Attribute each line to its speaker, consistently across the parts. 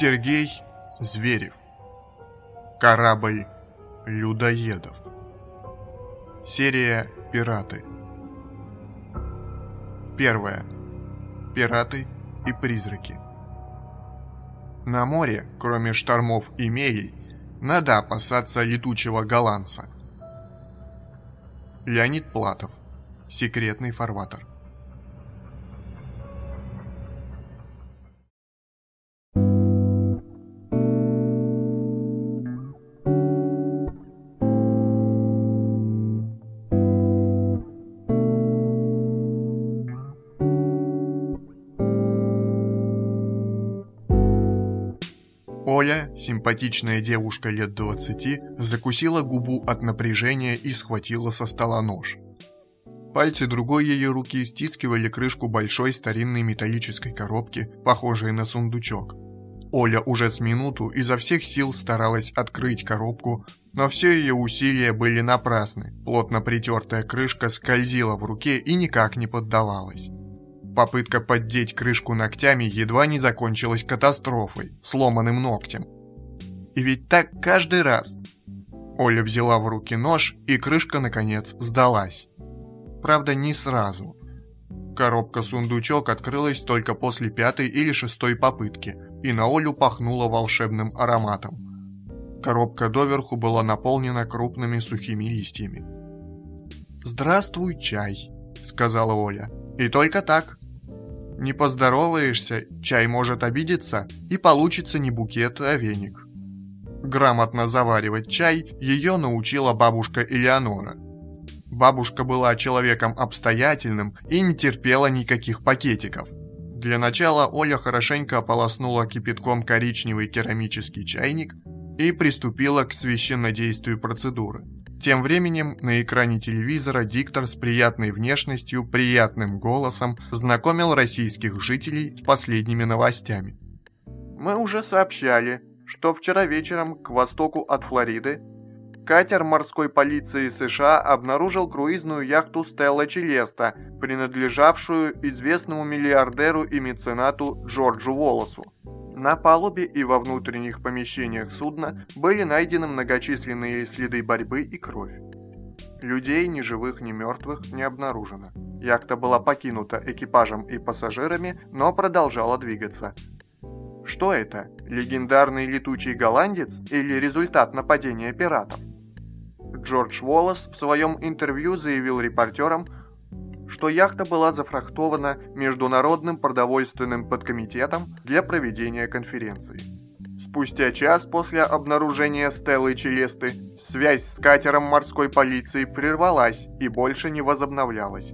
Speaker 1: Сергей Зверев. Корабль людоедов. Серия «Пираты». Первое. Пираты и призраки. На море, кроме штормов и мелей, надо опасаться летучего голландца. Леонид Платов. Секретный фарватер. Симпатичная девушка лет 20, закусила губу от напряжения и схватила со стола нож. Пальцы другой ее руки стискивали крышку большой старинной металлической коробки, похожей на сундучок. Оля уже с минуту изо всех сил старалась открыть коробку, но все ее усилия были напрасны. Плотно притертая крышка скользила в руке и никак не поддавалась. Попытка поддеть крышку ногтями едва не закончилась катастрофой, сломанным ногтем. И ведь так каждый раз. Оля взяла в руки нож, и крышка, наконец, сдалась. Правда, не сразу. Коробка-сундучок открылась только после пятой или шестой попытки, и на Олю пахнуло волшебным ароматом. Коробка доверху была наполнена крупными сухими листьями. «Здравствуй, чай», — сказала Оля. «И только так. Не поздороваешься, чай может обидеться, и получится не букет, а веник. Грамотно заваривать чай ее научила бабушка Элеонора. Бабушка была человеком обстоятельным и не терпела никаких пакетиков. Для начала Оля хорошенько ополоснула кипятком коричневый керамический чайник и приступила к священнодействию процедуры – тем временем на экране телевизора диктор с приятной внешностью, приятным голосом знакомил российских жителей с последними новостями. Мы уже сообщали, что вчера вечером к востоку от Флориды катер морской полиции США обнаружил круизную яхту Стелла Челеста, принадлежавшую известному миллиардеру и меценату Джорджу Волосу. На палубе и во внутренних помещениях судна были найдены многочисленные следы борьбы и кровь. Людей, ни живых, ни мертвых, не обнаружено. Яхта была покинута экипажем и пассажирами, но продолжала двигаться. Что это? Легендарный летучий голландец или результат нападения пиратов? Джордж Уоллес в своем интервью заявил репортерам, что яхта была зафрахтована Международным продовольственным подкомитетом для проведения конференции. Спустя час после обнаружения Стеллы Челесты связь с катером морской полиции прервалась и больше не возобновлялась.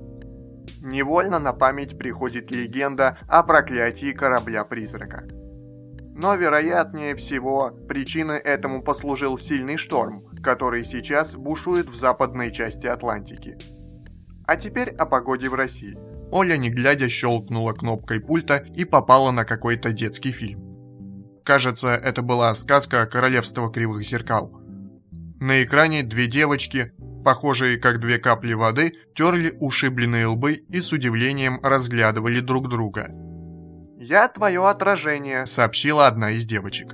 Speaker 1: Невольно на память приходит легенда о проклятии корабля-призрака. Но, вероятнее всего, причиной этому послужил сильный шторм, который сейчас бушует в западной части Атлантики. А теперь о погоде в России. Оля, не глядя, щелкнула кнопкой пульта и попала на какой-то детский фильм. Кажется, это была сказка «Королевство кривых зеркал». На экране две девочки, похожие как две капли воды, терли ушибленные лбы и с удивлением разглядывали друг друга. «Я твое отражение», — сообщила одна из девочек.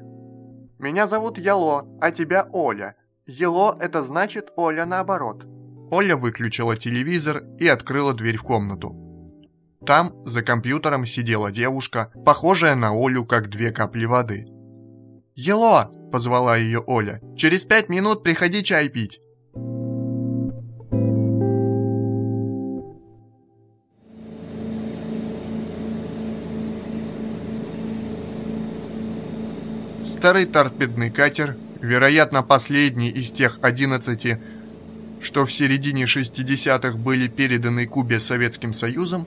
Speaker 1: «Меня зовут Яло, а тебя Оля. Ело — это значит Оля наоборот». Оля выключила телевизор и открыла дверь в комнату. Там за компьютером сидела девушка, похожая на Олю, как две капли воды. «Ело!» – позвала ее Оля. «Через пять минут приходи чай пить!» Старый торпедный катер, вероятно последний из тех одиннадцати, что в середине 60-х были переданы Кубе Советским Союзом,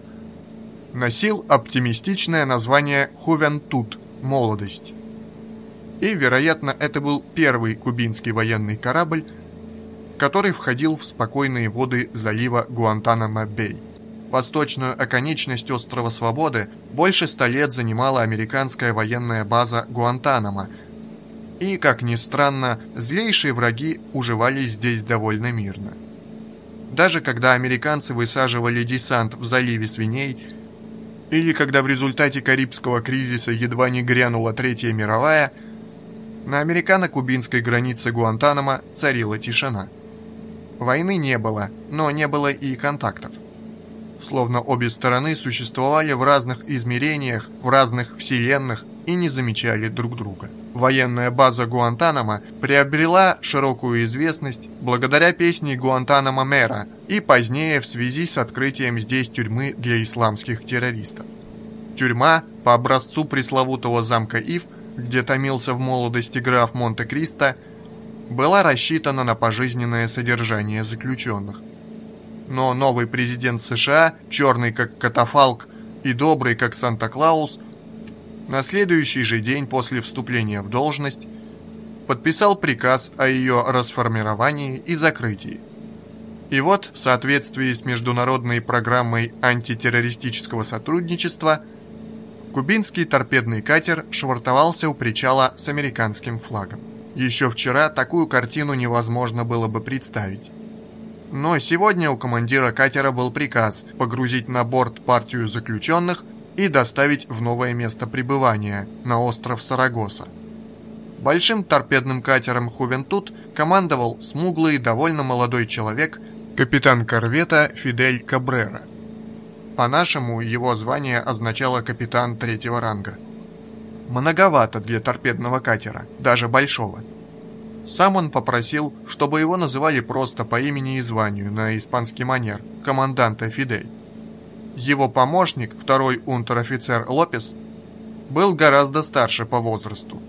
Speaker 1: носил оптимистичное название «Хувентут» – «Молодость». И, вероятно, это был первый кубинский военный корабль, который входил в спокойные воды залива Гуантанамо-Бей. Восточную оконечность острова Свободы больше ста лет занимала американская военная база Гуантанамо – и, как ни странно, злейшие враги уживались здесь довольно мирно. Даже когда американцы высаживали десант в заливе свиней, или когда в результате Карибского кризиса едва не грянула Третья мировая, на американо-кубинской границе Гуантанамо царила тишина. Войны не было, но не было и контактов. Словно обе стороны существовали в разных измерениях, в разных вселенных и не замечали друг друга. Военная база Гуантанамо приобрела широкую известность благодаря песне Гуантанамо Мэра и позднее в связи с открытием здесь тюрьмы для исламских террористов. Тюрьма, по образцу пресловутого замка Ив, где томился в молодости граф Монте-Кристо, была рассчитана на пожизненное содержание заключенных. Но новый президент США, черный как катафалк и добрый как Санта-Клаус, на следующий же день после вступления в должность подписал приказ о ее расформировании и закрытии. И вот, в соответствии с международной программой антитеррористического сотрудничества, кубинский торпедный катер швартовался у причала с американским флагом. Еще вчера такую картину невозможно было бы представить. Но сегодня у командира катера был приказ погрузить на борт партию заключенных и доставить в новое место пребывания, на остров Сарагоса. Большим торпедным катером «Хувентут» командовал смуглый, довольно молодой человек, капитан корвета Фидель Кабрера. По-нашему, его звание означало капитан третьего ранга. Многовато для торпедного катера, даже большого. Сам он попросил, чтобы его называли просто по имени и званию на испанский манер, команданта Фидель. Его помощник, второй унтер-офицер Лопес, был гораздо старше по возрасту.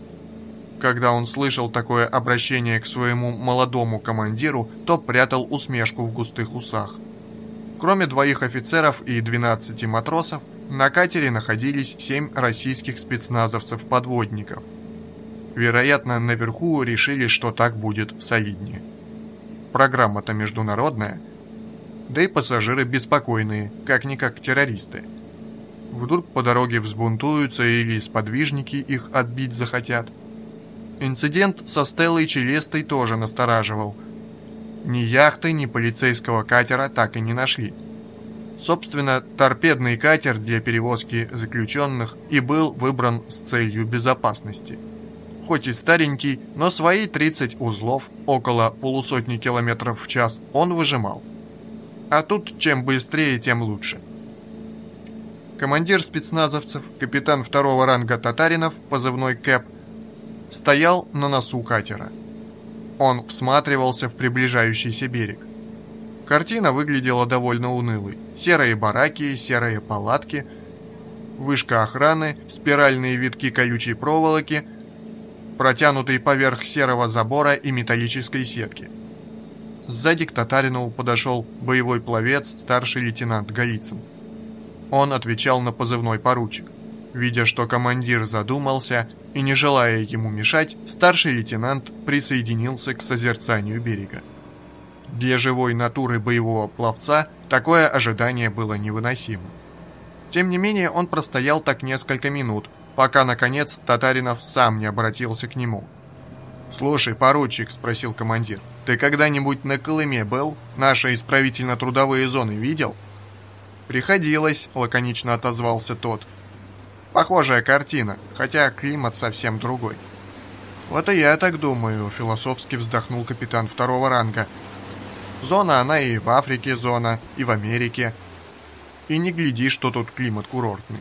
Speaker 1: Когда он слышал такое обращение к своему молодому командиру, то прятал усмешку в густых усах. Кроме двоих офицеров и 12 матросов, на катере находились семь российских спецназовцев-подводников. Вероятно, наверху решили, что так будет солиднее. Программа-то международная – да и пассажиры беспокойные, как-никак террористы. Вдруг по дороге взбунтуются или сподвижники их отбить захотят. Инцидент со Стеллой Челестой тоже настораживал. Ни яхты, ни полицейского катера так и не нашли. Собственно, торпедный катер для перевозки заключенных и был выбран с целью безопасности. Хоть и старенький, но свои 30 узлов, около полусотни километров в час, он выжимал. А тут чем быстрее, тем лучше. Командир спецназовцев, капитан второго ранга Татаринов, позывной Кэп, стоял на носу катера. Он всматривался в приближающийся берег. Картина выглядела довольно унылой. Серые бараки, серые палатки, вышка охраны, спиральные витки колючей проволоки, протянутые поверх серого забора и металлической сетки – Сзади к Татаринову подошел боевой пловец, старший лейтенант Голицын. Он отвечал на позывной поручик. Видя, что командир задумался и не желая ему мешать, старший лейтенант присоединился к созерцанию берега. Для живой натуры боевого пловца такое ожидание было невыносимо. Тем не менее, он простоял так несколько минут, пока, наконец, Татаринов сам не обратился к нему. «Слушай, поручик», — спросил командир, — ты когда-нибудь на Колыме был? Наши исправительно-трудовые зоны видел?» «Приходилось», — лаконично отозвался тот. «Похожая картина, хотя климат совсем другой». «Вот и я так думаю», — философски вздохнул капитан второго ранга. «Зона она и в Африке зона, и в Америке. И не гляди, что тут климат курортный».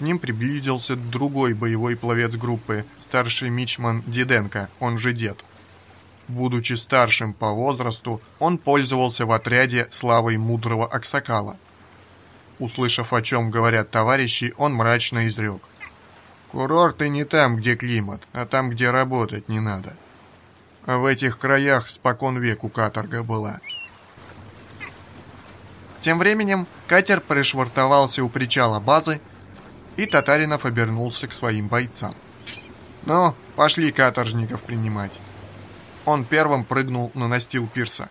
Speaker 1: К ним приблизился другой боевой пловец группы, старший мичман Диденко, он же Дед. Будучи старшим по возрасту, он пользовался в отряде славой мудрого Аксакала. Услышав, о чем говорят товарищи, он мрачно изрек. «Курорты не там, где климат, а там, где работать не надо. А в этих краях спокон веку каторга была». Тем временем катер пришвартовался у причала базы, и Татаринов обернулся к своим бойцам. «Ну, пошли каторжников принимать». Он первым прыгнул на настил пирса.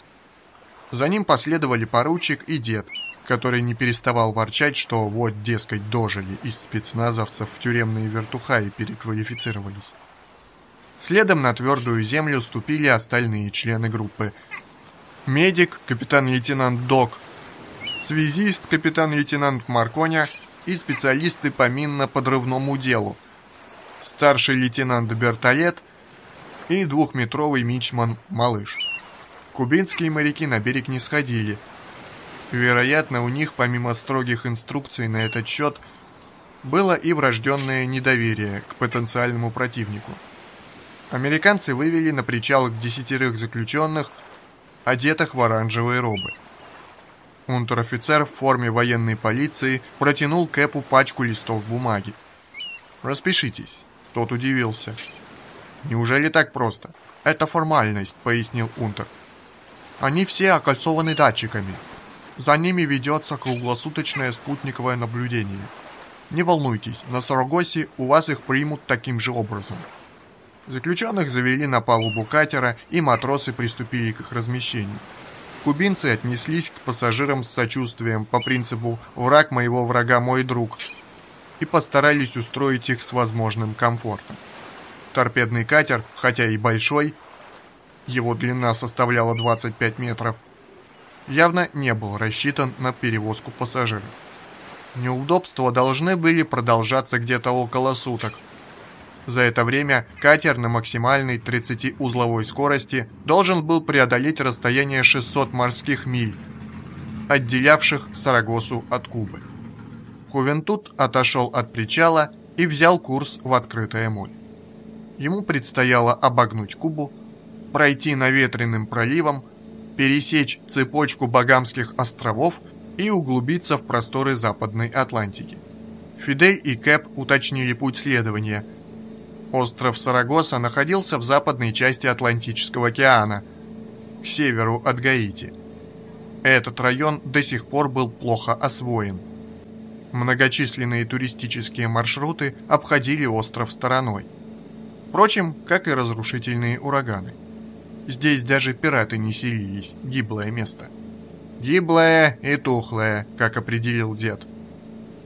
Speaker 1: За ним последовали поручик и дед, который не переставал ворчать, что вот, дескать, дожили из спецназовцев в тюремные вертуха и переквалифицировались. Следом на твердую землю ступили остальные члены группы. Медик, капитан-лейтенант Док, связист, капитан-лейтенант Марконя и специалисты по минно-подрывному делу, старший лейтенант Бертолет и двухметровый мичман Малыш. Кубинские моряки на берег не сходили. Вероятно, у них, помимо строгих инструкций на этот счет, было и врожденное недоверие к потенциальному противнику. Американцы вывели на причал десятерых заключенных, одетых в оранжевые робы. Унтер-офицер в форме военной полиции протянул Кэпу пачку листов бумаги. «Распишитесь». Тот удивился. «Неужели так просто?» «Это формальность», — пояснил Унтер. «Они все окольцованы датчиками. За ними ведется круглосуточное спутниковое наблюдение. Не волнуйтесь, на Сарагосе у вас их примут таким же образом». Заключенных завели на палубу катера, и матросы приступили к их размещению. Кубинцы отнеслись к пассажирам с сочувствием по принципу «враг моего врага мой друг» и постарались устроить их с возможным комфортом. Торпедный катер, хотя и большой, его длина составляла 25 метров, явно не был рассчитан на перевозку пассажиров. Неудобства должны были продолжаться где-то около суток – за это время катер на максимальной 30-узловой скорости должен был преодолеть расстояние 600 морских миль, отделявших Сарагосу от Кубы. Хувентут отошел от причала и взял курс в открытое море. Ему предстояло обогнуть Кубу, пройти наветренным проливом, пересечь цепочку Багамских островов и углубиться в просторы Западной Атлантики. Фидель и Кэп уточнили путь следования – Остров Сарагоса находился в западной части Атлантического океана, к северу от Гаити. Этот район до сих пор был плохо освоен. Многочисленные туристические маршруты обходили остров стороной. Впрочем, как и разрушительные ураганы. Здесь даже пираты не селились, гиблое место. Гиблое и тухлое, как определил дед.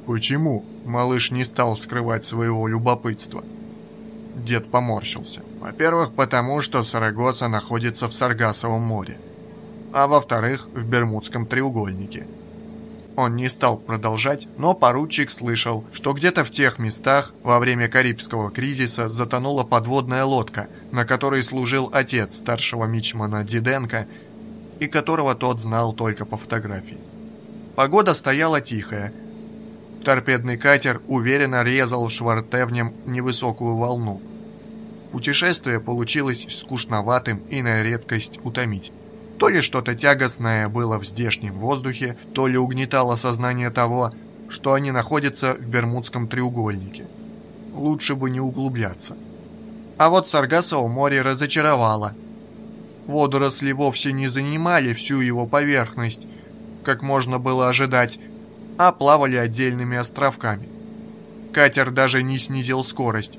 Speaker 1: Почему малыш не стал скрывать своего любопытства? Дед поморщился. Во-первых, потому что Сарагоса находится в Саргасовом море. А во-вторых, в Бермудском треугольнике. Он не стал продолжать, но поручик слышал, что где-то в тех местах во время Карибского кризиса затонула подводная лодка, на которой служил отец старшего мичмана Диденко, и которого тот знал только по фотографии. Погода стояла тихая, Торпедный катер уверенно резал швартевнем невысокую волну. Путешествие получилось скучноватым и на редкость утомить. То ли что-то тягостное было в здешнем воздухе, то ли угнетало сознание того, что они находятся в Бермудском треугольнике. Лучше бы не углубляться. А вот Саргасово море разочаровало. Водоросли вовсе не занимали всю его поверхность, как можно было ожидать, а плавали отдельными островками. Катер даже не снизил скорость,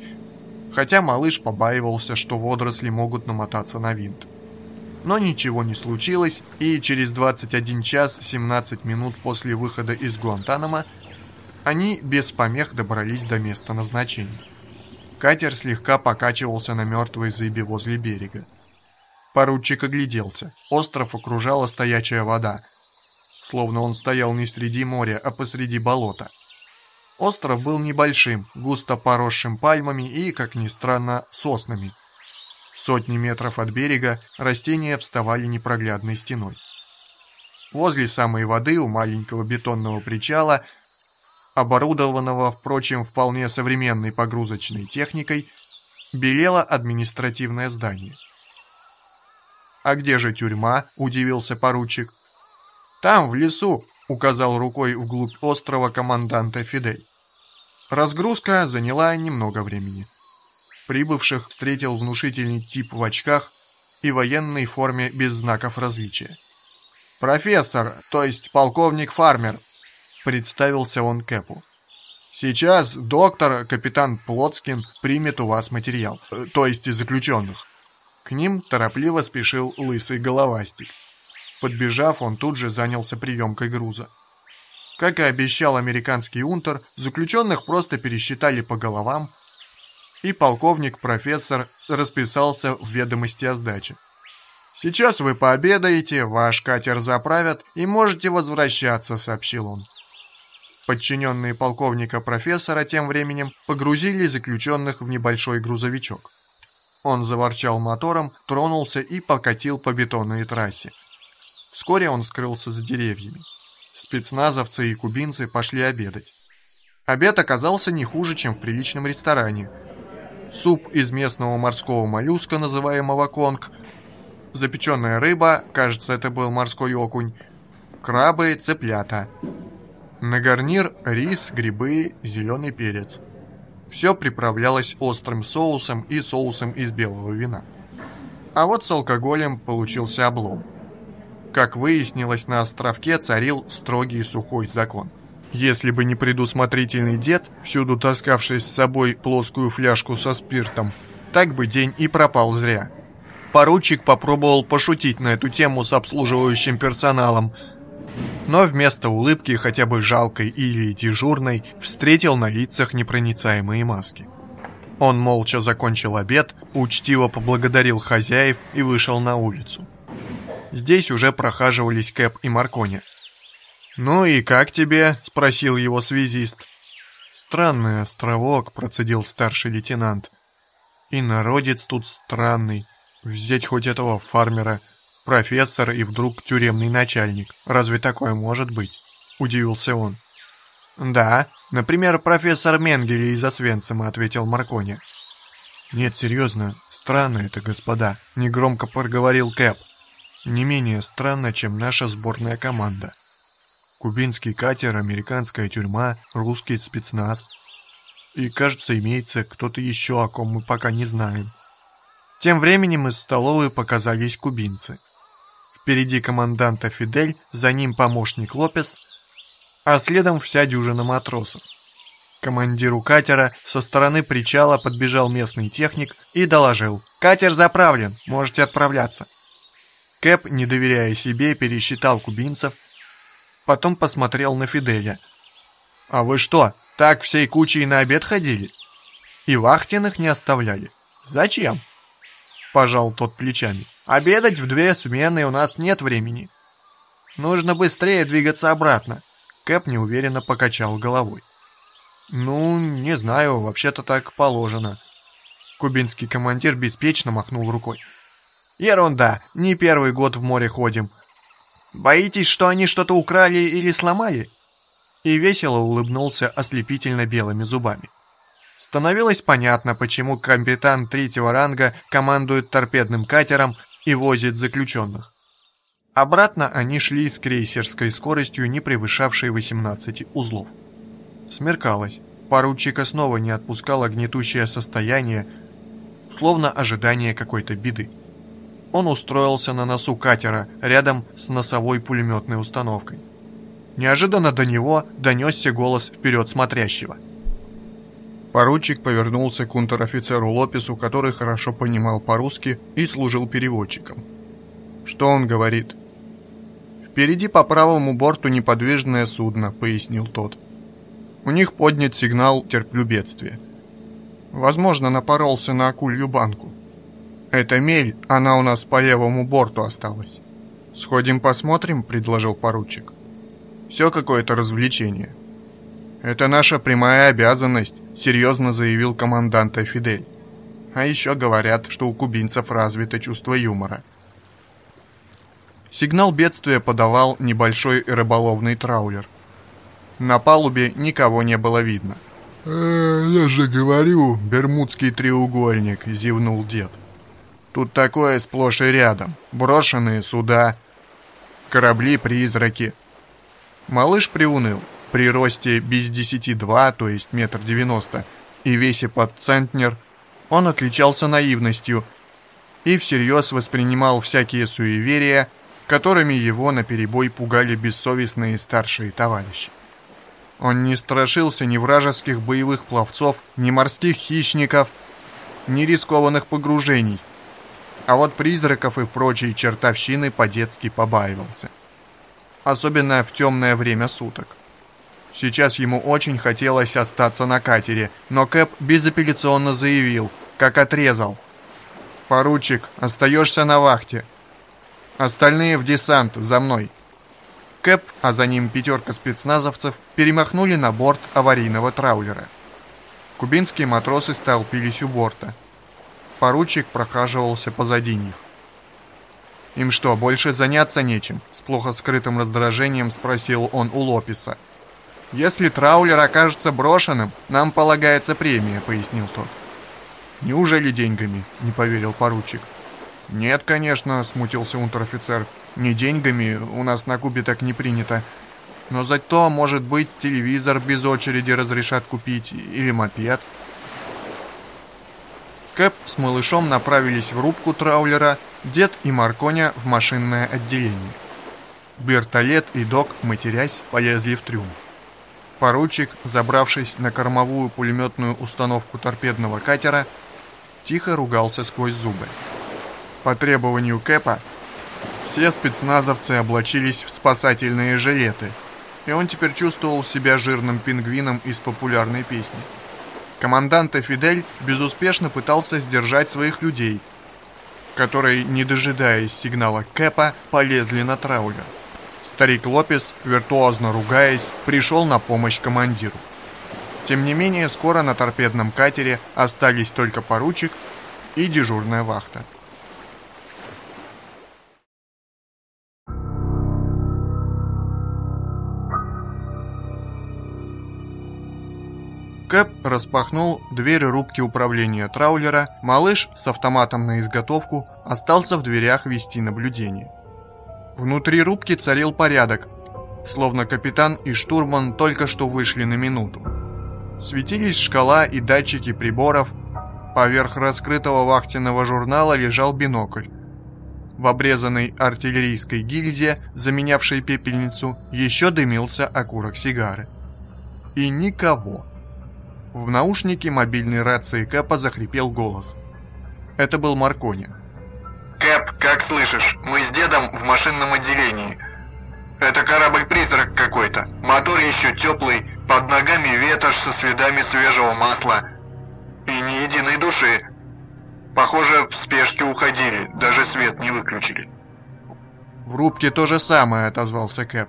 Speaker 1: хотя малыш побаивался, что водоросли могут намотаться на винт. Но ничего не случилось, и через 21 час 17 минут после выхода из Гуантанамо они без помех добрались до места назначения. Катер слегка покачивался на мертвой зыбе возле берега. Поручик огляделся. Остров окружала стоячая вода – словно он стоял не среди моря, а посреди болота. Остров был небольшим, густо поросшим пальмами и, как ни странно, соснами. Сотни метров от берега растения вставали непроглядной стеной. Возле самой воды у маленького бетонного причала, оборудованного, впрочем, вполне современной погрузочной техникой, белело административное здание. «А где же тюрьма?» – удивился поручик. «Там, в лесу», — указал рукой вглубь острова команданта Фидель. Разгрузка заняла немного времени. Прибывших встретил внушительный тип в очках и военной форме без знаков различия. «Профессор, то есть полковник Фармер», — представился он Кэпу. «Сейчас доктор, капитан Плотскин, примет у вас материал, э, то есть заключенных». К ним торопливо спешил лысый головастик. Подбежав, он тут же занялся приемкой груза. Как и обещал американский унтер, заключенных просто пересчитали по головам, и полковник-профессор расписался в ведомости о сдаче. «Сейчас вы пообедаете, ваш катер заправят и можете возвращаться», — сообщил он. Подчиненные полковника профессора тем временем погрузили заключенных в небольшой грузовичок. Он заворчал мотором, тронулся и покатил по бетонной трассе. Вскоре он скрылся за деревьями. Спецназовцы и кубинцы пошли обедать. Обед оказался не хуже, чем в приличном ресторане. Суп из местного морского моллюска, называемого конг, запеченная рыба, кажется, это был морской окунь, крабы, цыплята. На гарнир рис, грибы, зеленый перец. Все приправлялось острым соусом и соусом из белого вина. А вот с алкоголем получился облом. Как выяснилось, на островке царил строгий сухой закон. Если бы не предусмотрительный дед, всюду таскавший с собой плоскую фляжку со спиртом, так бы день и пропал зря. Поручик попробовал пошутить на эту тему с обслуживающим персоналом, но вместо улыбки, хотя бы жалкой или дежурной, встретил на лицах непроницаемые маски. Он молча закончил обед, учтиво поблагодарил хозяев и вышел на улицу. Здесь уже прохаживались Кэп и Маркони. «Ну и как тебе?» – спросил его связист. «Странный островок», – процедил старший лейтенант. «И народец тут странный. Взять хоть этого фармера, профессор и вдруг тюремный начальник. Разве такое может быть?» – удивился он. «Да, например, профессор Менгеле из Освенцима», – ответил Маркони. «Нет, серьезно, странно это, господа», – негромко проговорил Кэп. «Не менее странно, чем наша сборная команда». Кубинский катер, американская тюрьма, русский спецназ. И, кажется, имеется кто-то еще, о ком мы пока не знаем. Тем временем из столовой показались кубинцы. Впереди команданта Фидель, за ним помощник Лопес, а следом вся дюжина матросов. Командиру катера со стороны причала подбежал местный техник и доложил. «Катер заправлен, можете отправляться». Кэп, не доверяя себе, пересчитал кубинцев потом посмотрел на Фиделя. «А вы что, так всей кучей на обед ходили? И вахтенных не оставляли? Зачем?» Пожал тот плечами. «Обедать в две смены у нас нет времени. Нужно быстрее двигаться обратно». Кэп неуверенно покачал головой. «Ну, не знаю, вообще-то так положено». Кубинский командир беспечно махнул рукой. «Ерунда, не первый год в море ходим. Боитесь, что они что-то украли или сломали?» И весело улыбнулся ослепительно белыми зубами. Становилось понятно, почему капитан третьего ранга командует торпедным катером и возит заключенных. Обратно они шли с крейсерской скоростью, не превышавшей 18 узлов. Смеркалось. Поручика снова не отпускало гнетущее состояние, словно ожидание какой-то беды он устроился на носу катера, рядом с носовой пулеметной установкой. Неожиданно до него донесся голос вперед смотрящего. Поручик повернулся к унтер-офицеру Лопесу, который хорошо понимал по-русски и служил переводчиком. «Что он говорит?» «Впереди по правому борту неподвижное судно», — пояснил тот. «У них поднят сигнал «Терплю бедствие». Возможно, напоролся на акулью банку. «Это мель, она у нас по левому борту осталась». «Сходим посмотрим», — предложил поручик. «Все какое-то развлечение». «Это наша прямая обязанность», — серьезно заявил командант Фидель. А еще говорят, что у кубинцев развито чувство юмора. Сигнал бедствия подавал небольшой рыболовный траулер. На палубе никого не было видно.
Speaker 2: «Э, «Я же говорю, бермудский треугольник», — зевнул дед.
Speaker 1: Тут такое сплошь и рядом. Брошенные суда, корабли-призраки. Малыш приуныл. При росте без десяти два, то есть метр девяносто, и весе под центнер, он отличался наивностью и всерьез воспринимал всякие суеверия, которыми его наперебой пугали бессовестные старшие товарищи. Он не страшился ни вражеских боевых пловцов, ни морских хищников, ни рискованных погружений – а вот призраков и прочей чертовщины по-детски побаивался. Особенно в темное время суток. Сейчас ему очень хотелось остаться на катере, но Кэп безапелляционно заявил, как отрезал. «Поручик, остаешься на вахте. Остальные в десант, за мной». Кэп, а за ним пятерка спецназовцев, перемахнули на борт аварийного траулера. Кубинские матросы столпились у борта. Поручик прохаживался позади них. «Им что, больше заняться нечем?» С плохо скрытым раздражением спросил он у Лопеса. «Если траулер окажется брошенным, нам полагается премия», — пояснил тот. «Неужели деньгами?» — не поверил поручик. «Нет, конечно», — смутился унтер-офицер. Не деньгами, у нас на Кубе так не принято. Но зато, может быть, телевизор без очереди разрешат купить или мопед. Кэп с малышом направились в рубку траулера, дед и Марконя в машинное отделение. Бертолет и Док, матерясь, полезли в трюм. Поручик, забравшись на кормовую пулеметную установку торпедного катера, тихо ругался сквозь зубы. По требованию Кэпа все спецназовцы облачились в спасательные жилеты, и он теперь чувствовал себя жирным пингвином из популярной песни. Командант Фидель безуспешно пытался сдержать своих людей, которые, не дожидаясь сигнала Кэпа, полезли на траулер. Старик Лопес, виртуозно ругаясь, пришел на помощь командиру. Тем не менее, скоро на торпедном катере остались только поручик и дежурная вахта. Распахнул дверь рубки управления траулера, малыш с автоматом на изготовку остался в дверях вести наблюдение. Внутри рубки царил порядок, словно капитан и штурман только что вышли на минуту. Светились шкала и датчики приборов, поверх раскрытого вахтенного журнала лежал бинокль. В обрезанной артиллерийской гильзе, заменявшей пепельницу, еще дымился окурок сигары. И никого. В наушнике мобильной рации Кэпа захрипел голос. Это был Маркони.
Speaker 3: «Кэп, как слышишь, мы с дедом в машинном отделении. Это корабль-призрак какой-то. Мотор еще теплый, под ногами ветошь со следами свежего масла. И ни единой души. Похоже, в спешке уходили, даже свет не выключили».
Speaker 1: «В рубке то же самое», — отозвался Кэп.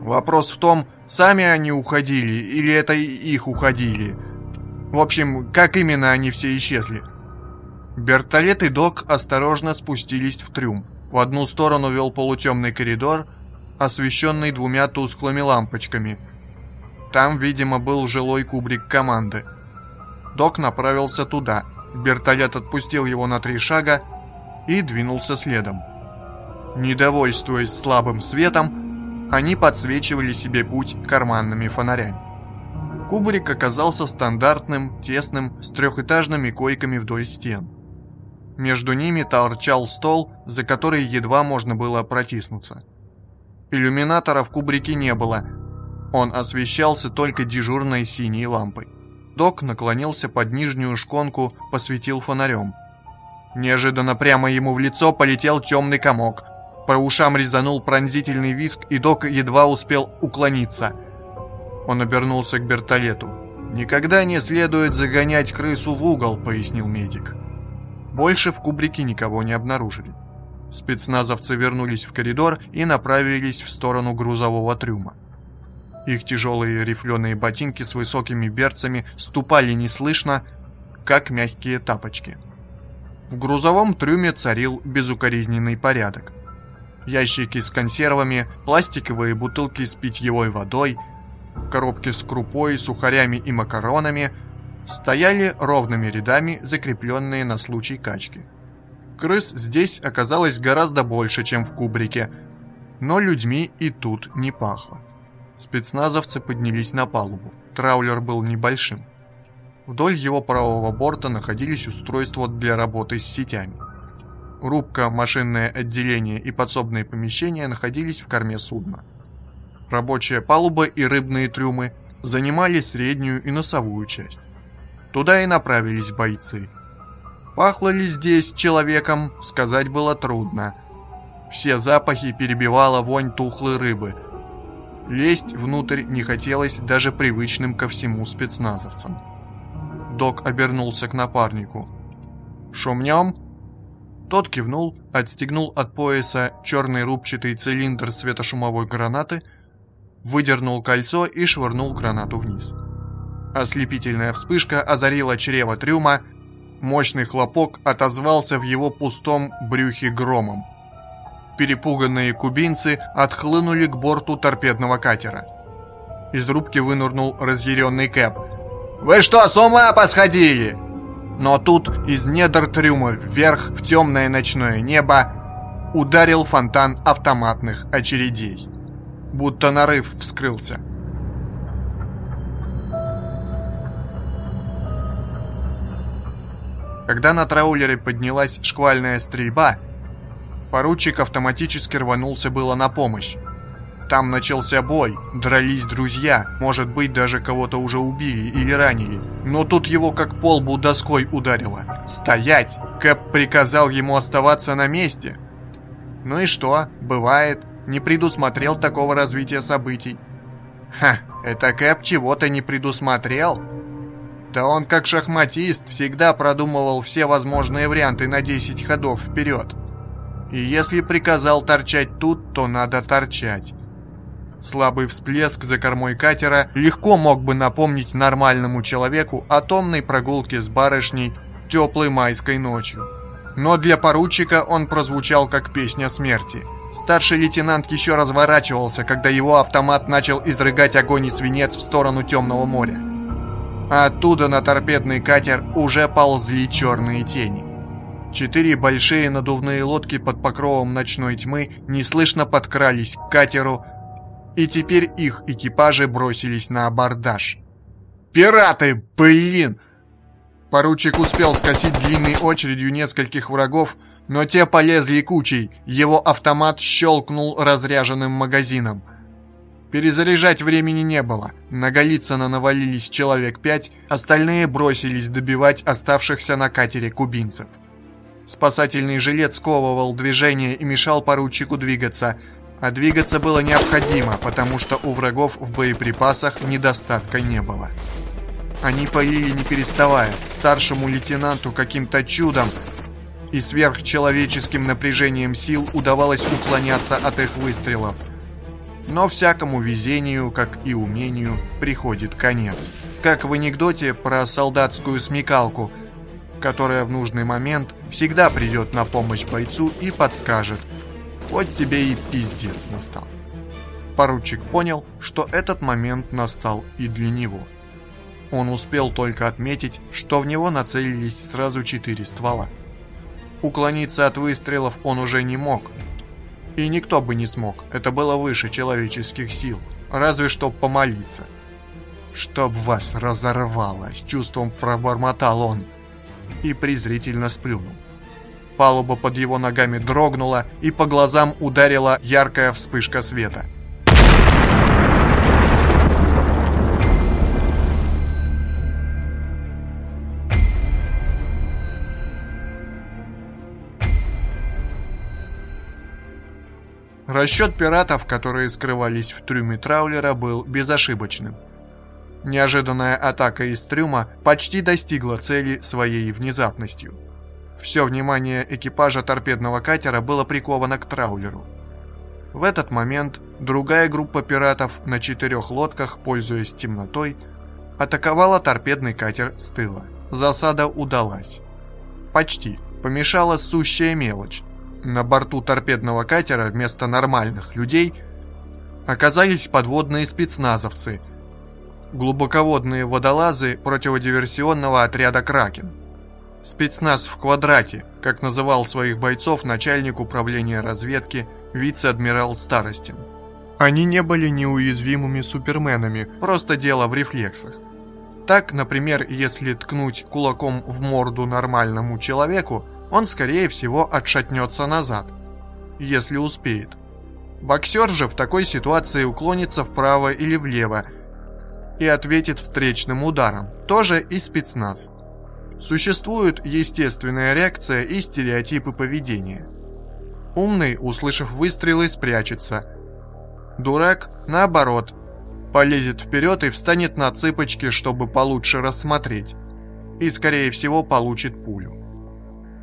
Speaker 1: «Вопрос в том, Сами они уходили, или это их уходили? В общем, как именно они все исчезли? Бертолет и Док осторожно спустились в трюм. В одну сторону вел полутемный коридор, освещенный двумя тусклыми лампочками. Там, видимо, был жилой кубрик команды. Док направился туда. Бертолет отпустил его на три шага и двинулся следом. Недовольствуясь слабым светом, они подсвечивали себе путь карманными фонарями. Кубрик оказался стандартным, тесным, с трехэтажными койками вдоль стен. Между ними торчал стол, за который едва можно было протиснуться. Иллюминатора в кубрике не было, он освещался только дежурной синей лампой. Док наклонился под нижнюю шконку, посветил фонарем. Неожиданно прямо ему в лицо полетел темный комок – по ушам резанул пронзительный виск, и док едва успел уклониться. Он обернулся к Бертолету. «Никогда не следует загонять крысу в угол», — пояснил медик. Больше в кубрике никого не обнаружили. Спецназовцы вернулись в коридор и направились в сторону грузового трюма. Их тяжелые рифленые ботинки с высокими берцами ступали неслышно, как мягкие тапочки. В грузовом трюме царил безукоризненный порядок ящики с консервами, пластиковые бутылки с питьевой водой, коробки с крупой, сухарями и макаронами стояли ровными рядами, закрепленные на случай качки. Крыс здесь оказалось гораздо больше, чем в кубрике, но людьми и тут не пахло. Спецназовцы поднялись на палубу. Траулер был небольшим. Вдоль его правого борта находились устройства для работы с сетями. Рубка, машинное отделение и подсобные помещения находились в корме судна. Рабочая палуба и рыбные трюмы занимали среднюю и носовую часть. Туда и направились бойцы. Пахло ли здесь человеком, сказать было трудно. Все запахи перебивала вонь тухлой рыбы. Лезть внутрь не хотелось даже привычным ко всему спецназовцам. Док обернулся к напарнику. «Шумнем?» Тот кивнул, отстегнул от пояса черный рубчатый цилиндр светошумовой гранаты, выдернул кольцо и швырнул гранату вниз. Ослепительная вспышка озарила чрево трюма, мощный хлопок отозвался в его пустом брюхе громом. Перепуганные кубинцы отхлынули к борту торпедного катера. Из рубки вынырнул разъяренный Кэп. «Вы что, с ума посходили?» Но тут из недр трюма вверх в темное ночное небо ударил фонтан автоматных очередей. Будто нарыв вскрылся. Когда на траулере поднялась шквальная стрельба, поручик автоматически рванулся было на помощь. Там начался бой, дрались друзья, может быть, даже кого-то уже убили или ранили. Но тут его как полбу доской ударило. «Стоять!» Кэп приказал ему оставаться на месте. Ну и что? Бывает. Не предусмотрел такого развития событий. Ха, это Кэп чего-то не предусмотрел? Да он как шахматист всегда продумывал все возможные варианты на 10 ходов вперед. И если приказал торчать тут, то надо торчать. Слабый всплеск за кормой катера легко мог бы напомнить нормальному человеку о томной прогулке с барышней теплой майской ночью. Но для поручика он прозвучал как песня смерти. Старший лейтенант еще разворачивался, когда его автомат начал изрыгать огонь и свинец в сторону темного моря. А оттуда на торпедный катер уже ползли черные тени. Четыре большие надувные лодки под покровом ночной тьмы неслышно подкрались к катеру, и теперь их экипажи бросились на абордаж. «Пираты, блин!» Поручик успел скосить длинной очередью нескольких врагов, но те полезли кучей, его автомат щелкнул разряженным магазином. Перезаряжать времени не было, на Голицына навалились человек пять, остальные бросились добивать оставшихся на катере кубинцев. Спасательный жилет сковывал движение и мешал поручику двигаться – а двигаться было необходимо, потому что у врагов в боеприпасах недостатка не было. Они полили не переставая, старшему лейтенанту каким-то чудом и сверхчеловеческим напряжением сил удавалось уклоняться от их выстрелов. Но всякому везению, как и умению, приходит конец. Как в анекдоте про солдатскую смекалку, которая в нужный момент всегда придет на помощь бойцу и подскажет – вот тебе и пиздец настал. Поручик понял, что этот момент настал и для него. Он успел только отметить, что в него нацелились сразу четыре ствола. Уклониться от выстрелов он уже не мог. И никто бы не смог, это было выше человеческих сил, разве что помолиться. «Чтоб вас разорвало!» — чувством пробормотал он и презрительно сплюнул. Палуба под его ногами дрогнула, и по глазам ударила яркая вспышка света. Расчет пиратов, которые скрывались в трюме траулера, был безошибочным. Неожиданная атака из трюма почти достигла цели своей внезапностью. Все внимание экипажа торпедного катера было приковано к траулеру. В этот момент другая группа пиратов на четырех лодках, пользуясь темнотой, атаковала торпедный катер с тыла. Засада удалась. Почти. Помешала сущая мелочь. На борту торпедного катера вместо нормальных людей оказались подводные спецназовцы, глубоководные водолазы противодиверсионного отряда «Кракен». Спецназ в квадрате, как называл своих бойцов начальник управления разведки вице-адмирал Старостин. Они не были неуязвимыми суперменами, просто дело в рефлексах. Так, например, если ткнуть кулаком в морду нормальному человеку, он, скорее всего, отшатнется назад, если успеет. Боксер же в такой ситуации уклонится вправо или влево и ответит встречным ударом, тоже и спецназ. Существует естественная реакция и стереотипы поведения. Умный, услышав выстрелы, спрячется. Дурак, наоборот, полезет вперед и встанет на цыпочки, чтобы получше рассмотреть. И, скорее всего, получит пулю.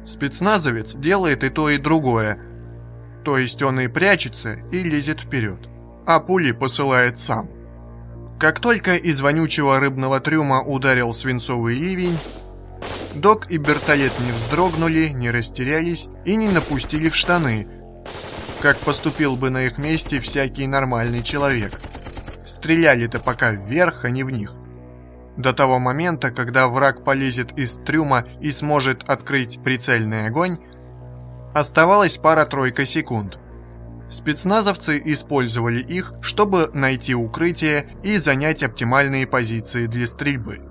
Speaker 1: Спецназовец делает и то, и другое. То есть он и прячется, и лезет вперед. А пули посылает сам. Как только из вонючего рыбного трюма ударил свинцовый ливень, Док и Бертолет не вздрогнули, не растерялись и не напустили в штаны, как поступил бы на их месте всякий нормальный человек. Стреляли-то пока вверх, а не в них. До того момента, когда враг полезет из трюма и сможет открыть прицельный огонь, оставалось пара-тройка секунд. Спецназовцы использовали их, чтобы найти укрытие и занять оптимальные позиции для стрельбы.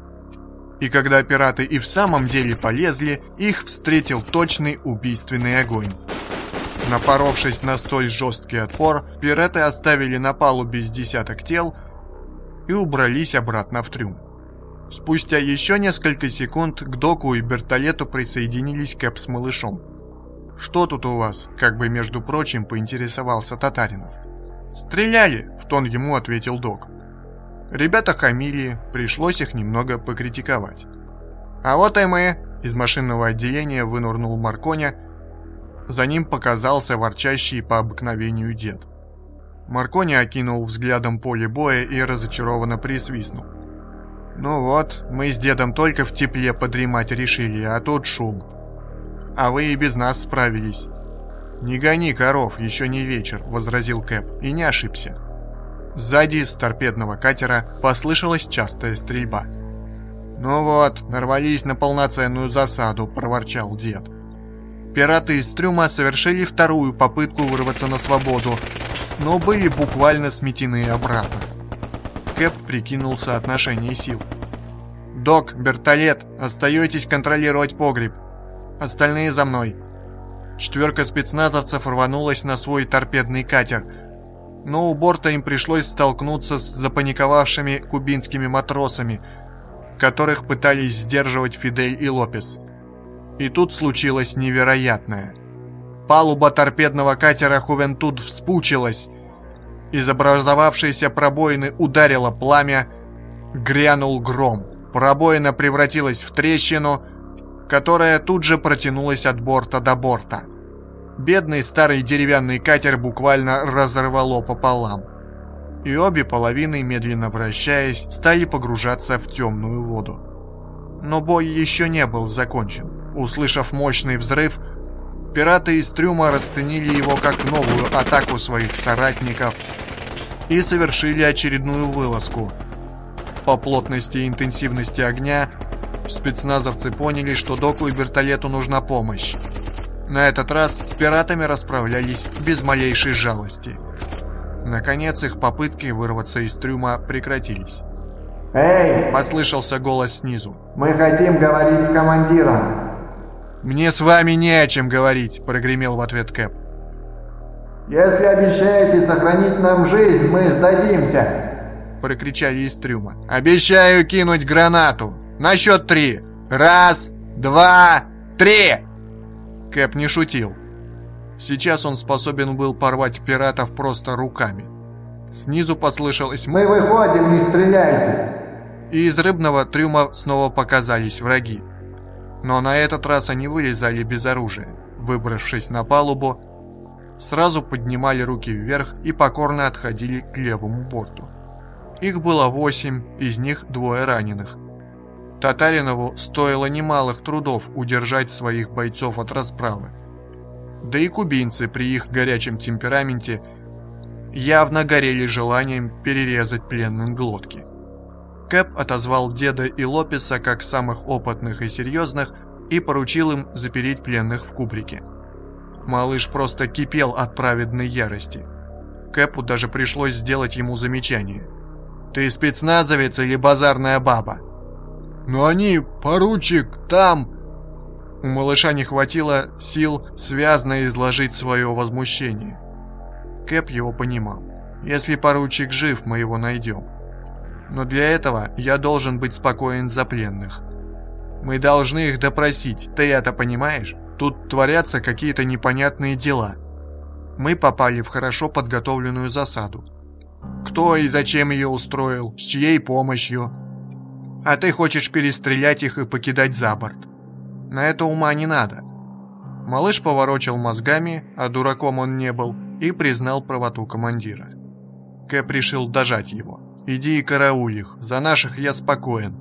Speaker 1: И когда пираты и в самом деле полезли, их встретил точный убийственный огонь. Напоровшись на столь жесткий отпор, пираты оставили на палубе с десяток тел и убрались обратно в трюм. Спустя еще несколько секунд к доку и Бертолету присоединились Кэп с малышом. «Что тут у вас?» – как бы между прочим поинтересовался Татаринов. «Стреляли!» – в тон ему ответил док. Ребята хамили, пришлось их немного покритиковать. «А вот и мы!» – из машинного отделения вынурнул Марконя. За ним показался ворчащий по обыкновению дед. Маркони окинул взглядом поле боя и разочарованно присвистнул. «Ну вот, мы с дедом только в тепле подремать решили, а тут шум. А вы и без нас справились». «Не гони коров, еще не вечер», — возразил Кэп, и не ошибся. Сзади с торпедного катера послышалась частая стрельба. «Ну вот, нарвались на полноценную засаду», — проворчал дед. Пираты из трюма совершили вторую попытку вырваться на свободу, но были буквально сметены обратно. Кэп прикинул соотношение сил. «Док, Бертолет, остаетесь контролировать погреб. Остальные за мной». Четверка спецназовцев рванулась на свой торпедный катер, но у борта им пришлось столкнуться с запаниковавшими кубинскими матросами, которых пытались сдерживать Фидель и Лопес. И тут случилось невероятное. Палуба торпедного катера «Хувентуд» вспучилась, из образовавшейся пробоины ударило пламя, грянул гром. Пробоина превратилась в трещину, которая тут же протянулась от борта до борта. Бедный старый деревянный катер буквально разорвало пополам. И обе половины, медленно вращаясь, стали погружаться в темную воду. Но бой еще не был закончен. Услышав мощный взрыв, Пираты из трюма расценили его как новую атаку своих соратников и совершили очередную вылазку. По плотности и интенсивности огня спецназовцы поняли, что доку и вертолету нужна помощь. На этот раз с пиратами расправлялись без малейшей жалости. Наконец их попытки вырваться из трюма прекратились.
Speaker 3: «Эй!»
Speaker 1: – послышался голос снизу.
Speaker 3: «Мы хотим говорить с командиром!»
Speaker 1: «Мне с вами не о чем говорить», — прогремел в ответ Кэп.
Speaker 3: «Если обещаете сохранить нам жизнь, мы сдадимся», —
Speaker 1: прокричали из трюма. «Обещаю кинуть гранату. На счет три. Раз, два, три!» Кэп не шутил. Сейчас он способен был порвать пиратов просто руками. Снизу послышалось
Speaker 3: «Мы выходим, не стреляйте!»
Speaker 1: И из рыбного трюма снова показались враги. Но на этот раз они вылезали без оружия. Выбравшись на палубу, сразу поднимали руки вверх и покорно отходили к левому борту. Их было восемь, из них двое раненых. Татаринову стоило немалых трудов удержать своих бойцов от расправы. Да и кубинцы при их горячем темпераменте явно горели желанием перерезать пленным глотки. Кэп отозвал деда и Лопеса как самых опытных и серьезных и поручил им запереть пленных в кубрике. Малыш просто кипел от праведной ярости. Кэпу даже пришлось сделать ему замечание. «Ты спецназовец или базарная баба?»
Speaker 2: «Но они, поручик, там...»
Speaker 1: У малыша не хватило сил связно изложить свое возмущение. Кэп его понимал. «Если поручик жив, мы его найдем. Но для этого я должен быть спокоен за пленных. Мы должны их допросить, ты это понимаешь? Тут творятся какие-то непонятные дела. Мы попали в хорошо подготовленную засаду. Кто и зачем ее устроил, с чьей помощью? А ты хочешь перестрелять их и покидать за борт. На это ума не надо. Малыш поворочил мозгами, а дураком он не был, и признал правоту командира. Кэп решил дожать его. «Иди и карауль их, за наших я спокоен.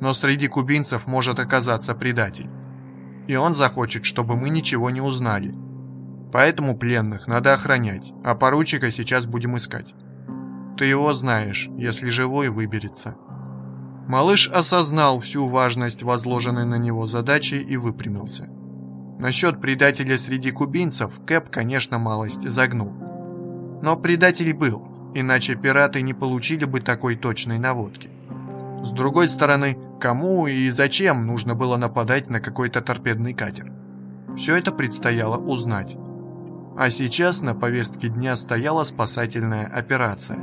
Speaker 1: Но среди кубинцев может оказаться предатель. И он захочет, чтобы мы ничего не узнали. Поэтому пленных надо охранять, а поручика сейчас будем искать. Ты его знаешь, если живой выберется». Малыш осознал всю важность возложенной на него задачи и выпрямился. Насчет предателя среди кубинцев Кэп, конечно, малость загнул. Но предатель был, иначе пираты не получили бы такой точной наводки. С другой стороны, кому и зачем нужно было нападать на какой-то торпедный катер? Все это предстояло узнать. А сейчас на повестке дня стояла спасательная операция.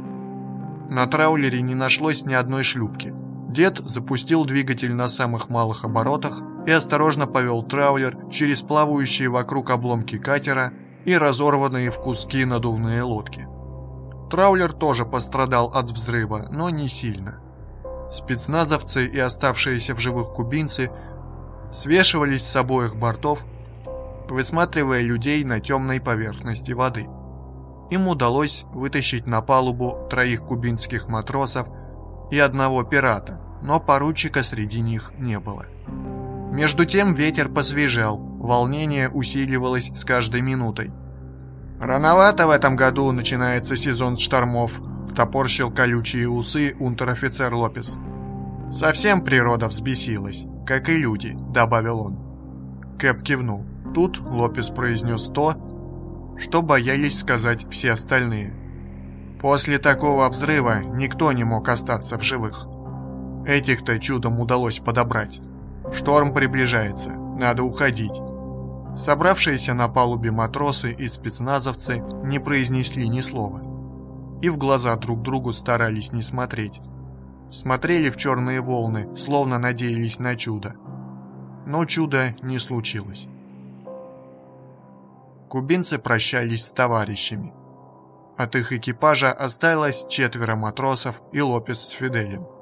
Speaker 1: На траулере не нашлось ни одной шлюпки. Дед запустил двигатель на самых малых оборотах и осторожно повел траулер через плавающие вокруг обломки катера и разорванные в куски надувные лодки. Траулер тоже пострадал от взрыва, но не сильно. Спецназовцы и оставшиеся в живых кубинцы свешивались с обоих бортов, высматривая людей на темной поверхности воды. Им удалось вытащить на палубу троих кубинских матросов и одного пирата, но поручика среди них не было. Между тем ветер посвежел, волнение усиливалось с каждой минутой. «Рановато в этом году начинается сезон штормов», – стопорщил колючие усы унтер-офицер Лопес. «Совсем природа взбесилась, как и люди», – добавил он. Кэп кивнул. Тут Лопес произнес то, что боялись сказать все остальные. После такого взрыва никто не мог остаться в живых. Этих-то чудом удалось подобрать. Шторм приближается, надо уходить. Собравшиеся на палубе матросы и спецназовцы не произнесли ни слова. И в глаза друг другу старались не смотреть. Смотрели в черные волны, словно надеялись на чудо. Но чуда не случилось. Кубинцы прощались с товарищами. От их экипажа осталось четверо матросов и Лопес с Фиделем.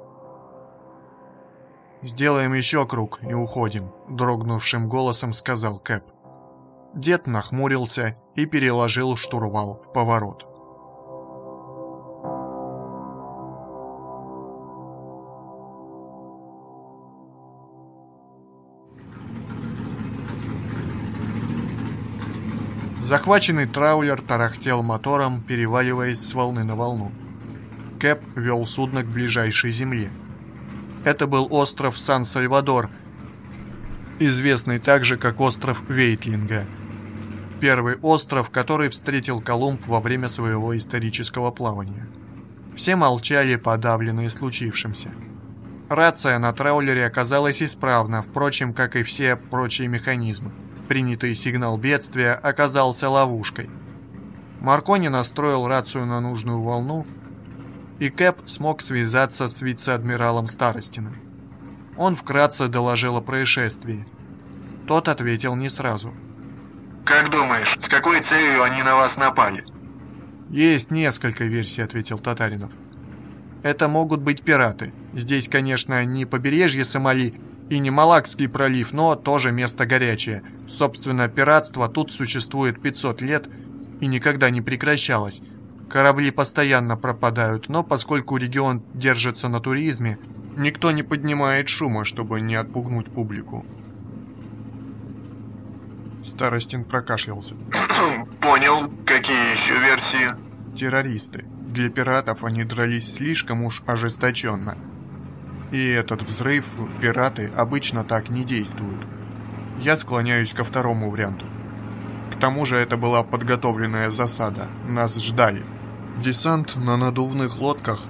Speaker 1: «Сделаем еще круг и уходим», – дрогнувшим голосом сказал Кэп. Дед нахмурился и переложил штурвал в поворот. Захваченный траулер тарахтел мотором, переваливаясь с волны на волну. Кэп вел судно к ближайшей земле – это был остров Сан-Сальвадор, известный также как остров Вейтлинга. Первый остров, который встретил Колумб во время своего исторического плавания. Все молчали, подавленные случившимся. Рация на траулере оказалась исправна, впрочем, как и все прочие механизмы. Принятый сигнал бедствия оказался ловушкой. Маркони настроил рацию на нужную волну, и Кэп смог связаться с вице-адмиралом Старостиным. Он вкратце доложил о происшествии. Тот ответил не сразу.
Speaker 3: «Как думаешь, с какой целью они на вас напали?»
Speaker 1: «Есть несколько версий», — ответил Татаринов. «Это могут быть пираты. Здесь, конечно, не побережье Сомали и не Малакский пролив, но тоже место горячее. Собственно, пиратство тут существует 500 лет и никогда не прекращалось. Корабли постоянно пропадают, но поскольку регион держится на туризме, никто не поднимает шума, чтобы не отпугнуть публику. Старостин прокашлялся.
Speaker 3: Понял. Какие еще версии?
Speaker 1: Террористы. Для пиратов они дрались слишком уж ожесточенно. И этот взрыв пираты обычно так не действуют. Я склоняюсь ко второму варианту. К тому же это была подготовленная засада. Нас ждали. Десант на надувных лодках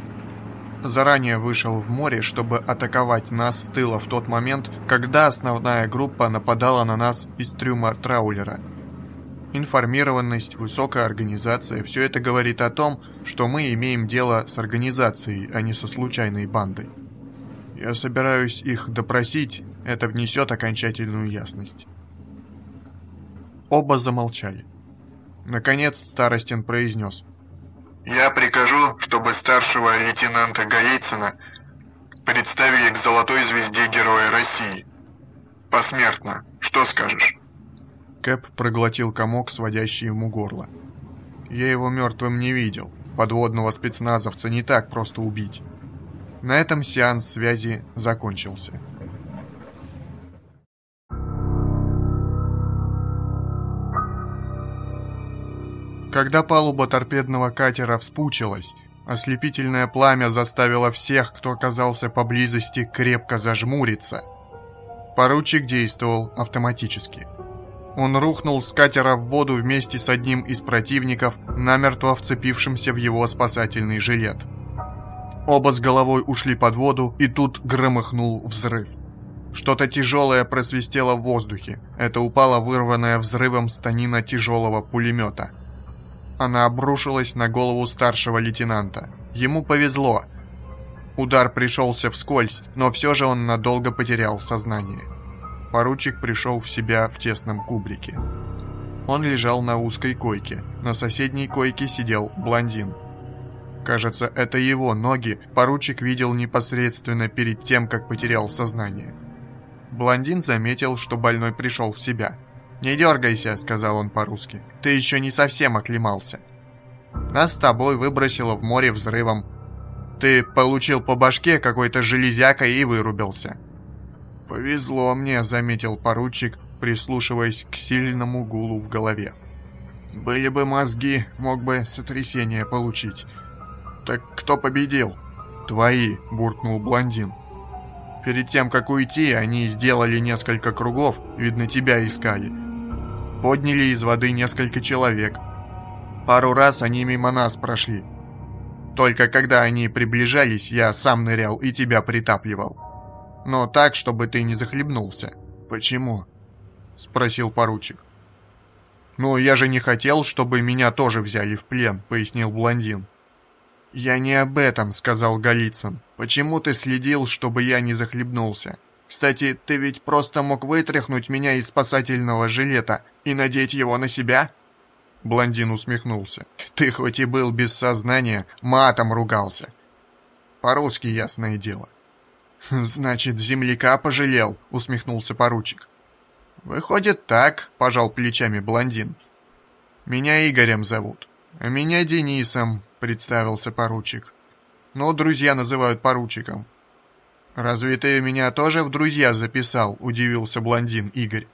Speaker 1: заранее вышел в море, чтобы атаковать нас с тыла в тот момент, когда основная группа нападала на нас из трюма траулера. Информированность, высокая организация – все это говорит о том, что мы имеем дело с организацией, а не со случайной бандой. Я собираюсь их допросить, это внесет окончательную ясность. Оба замолчали. Наконец Старостин произнес –
Speaker 3: я прикажу, чтобы старшего лейтенанта Голицына представили к золотой звезде Героя России. Посмертно. Что скажешь?
Speaker 1: Кэп проглотил комок, сводящий ему горло. Я его мертвым не видел. Подводного спецназовца не так просто убить. На этом сеанс связи закончился. Когда палуба торпедного катера вспучилась, ослепительное пламя заставило всех, кто оказался поблизости, крепко зажмуриться. Поручик действовал автоматически. Он рухнул с катера в воду вместе с одним из противников, намертво вцепившимся в его спасательный жилет. Оба с головой ушли под воду, и тут громыхнул взрыв. Что-то тяжелое просвистело в воздухе. Это упала вырванная взрывом станина тяжелого пулемета. Она обрушилась на голову старшего лейтенанта. Ему повезло. Удар пришелся вскользь, но все же он надолго потерял сознание поручик пришел в себя в тесном кубрике. Он лежал на узкой койке. На соседней койке сидел блондин. Кажется, это его ноги поручик видел непосредственно перед тем, как потерял сознание. Блондин заметил, что больной пришел в себя. «Не дергайся», — сказал он по-русски. «Ты еще не совсем оклемался. Нас с тобой выбросило в море взрывом. Ты получил по башке какой-то железякой и вырубился. «Повезло мне», — заметил поручик, прислушиваясь к сильному гулу в голове. «Были бы мозги, мог бы сотрясение получить. Так кто победил?» «Твои», — буркнул блондин. «Перед тем, как уйти, они сделали несколько кругов, видно, тебя искали. Подняли из воды несколько человек. Пару раз они мимо нас прошли. Только когда они приближались, я сам нырял и тебя притапливал но так, чтобы ты не захлебнулся. Почему? Спросил поручик. «Ну, я же не хотел, чтобы меня тоже взяли в плен», — пояснил блондин. «Я не об этом», — сказал Голицын. «Почему ты следил, чтобы я не захлебнулся? Кстати, ты ведь просто мог вытряхнуть меня из спасательного жилета и надеть его на себя?» Блондин усмехнулся. «Ты хоть и был без сознания, матом ругался. По-русски ясное дело. «Значит, земляка пожалел», — усмехнулся поручик. «Выходит так», — пожал плечами блондин. «Меня Игорем зовут». «А меня Денисом», — представился поручик. «Но друзья называют поручиком». «Разве ты меня тоже в друзья записал?» — удивился блондин Игорь.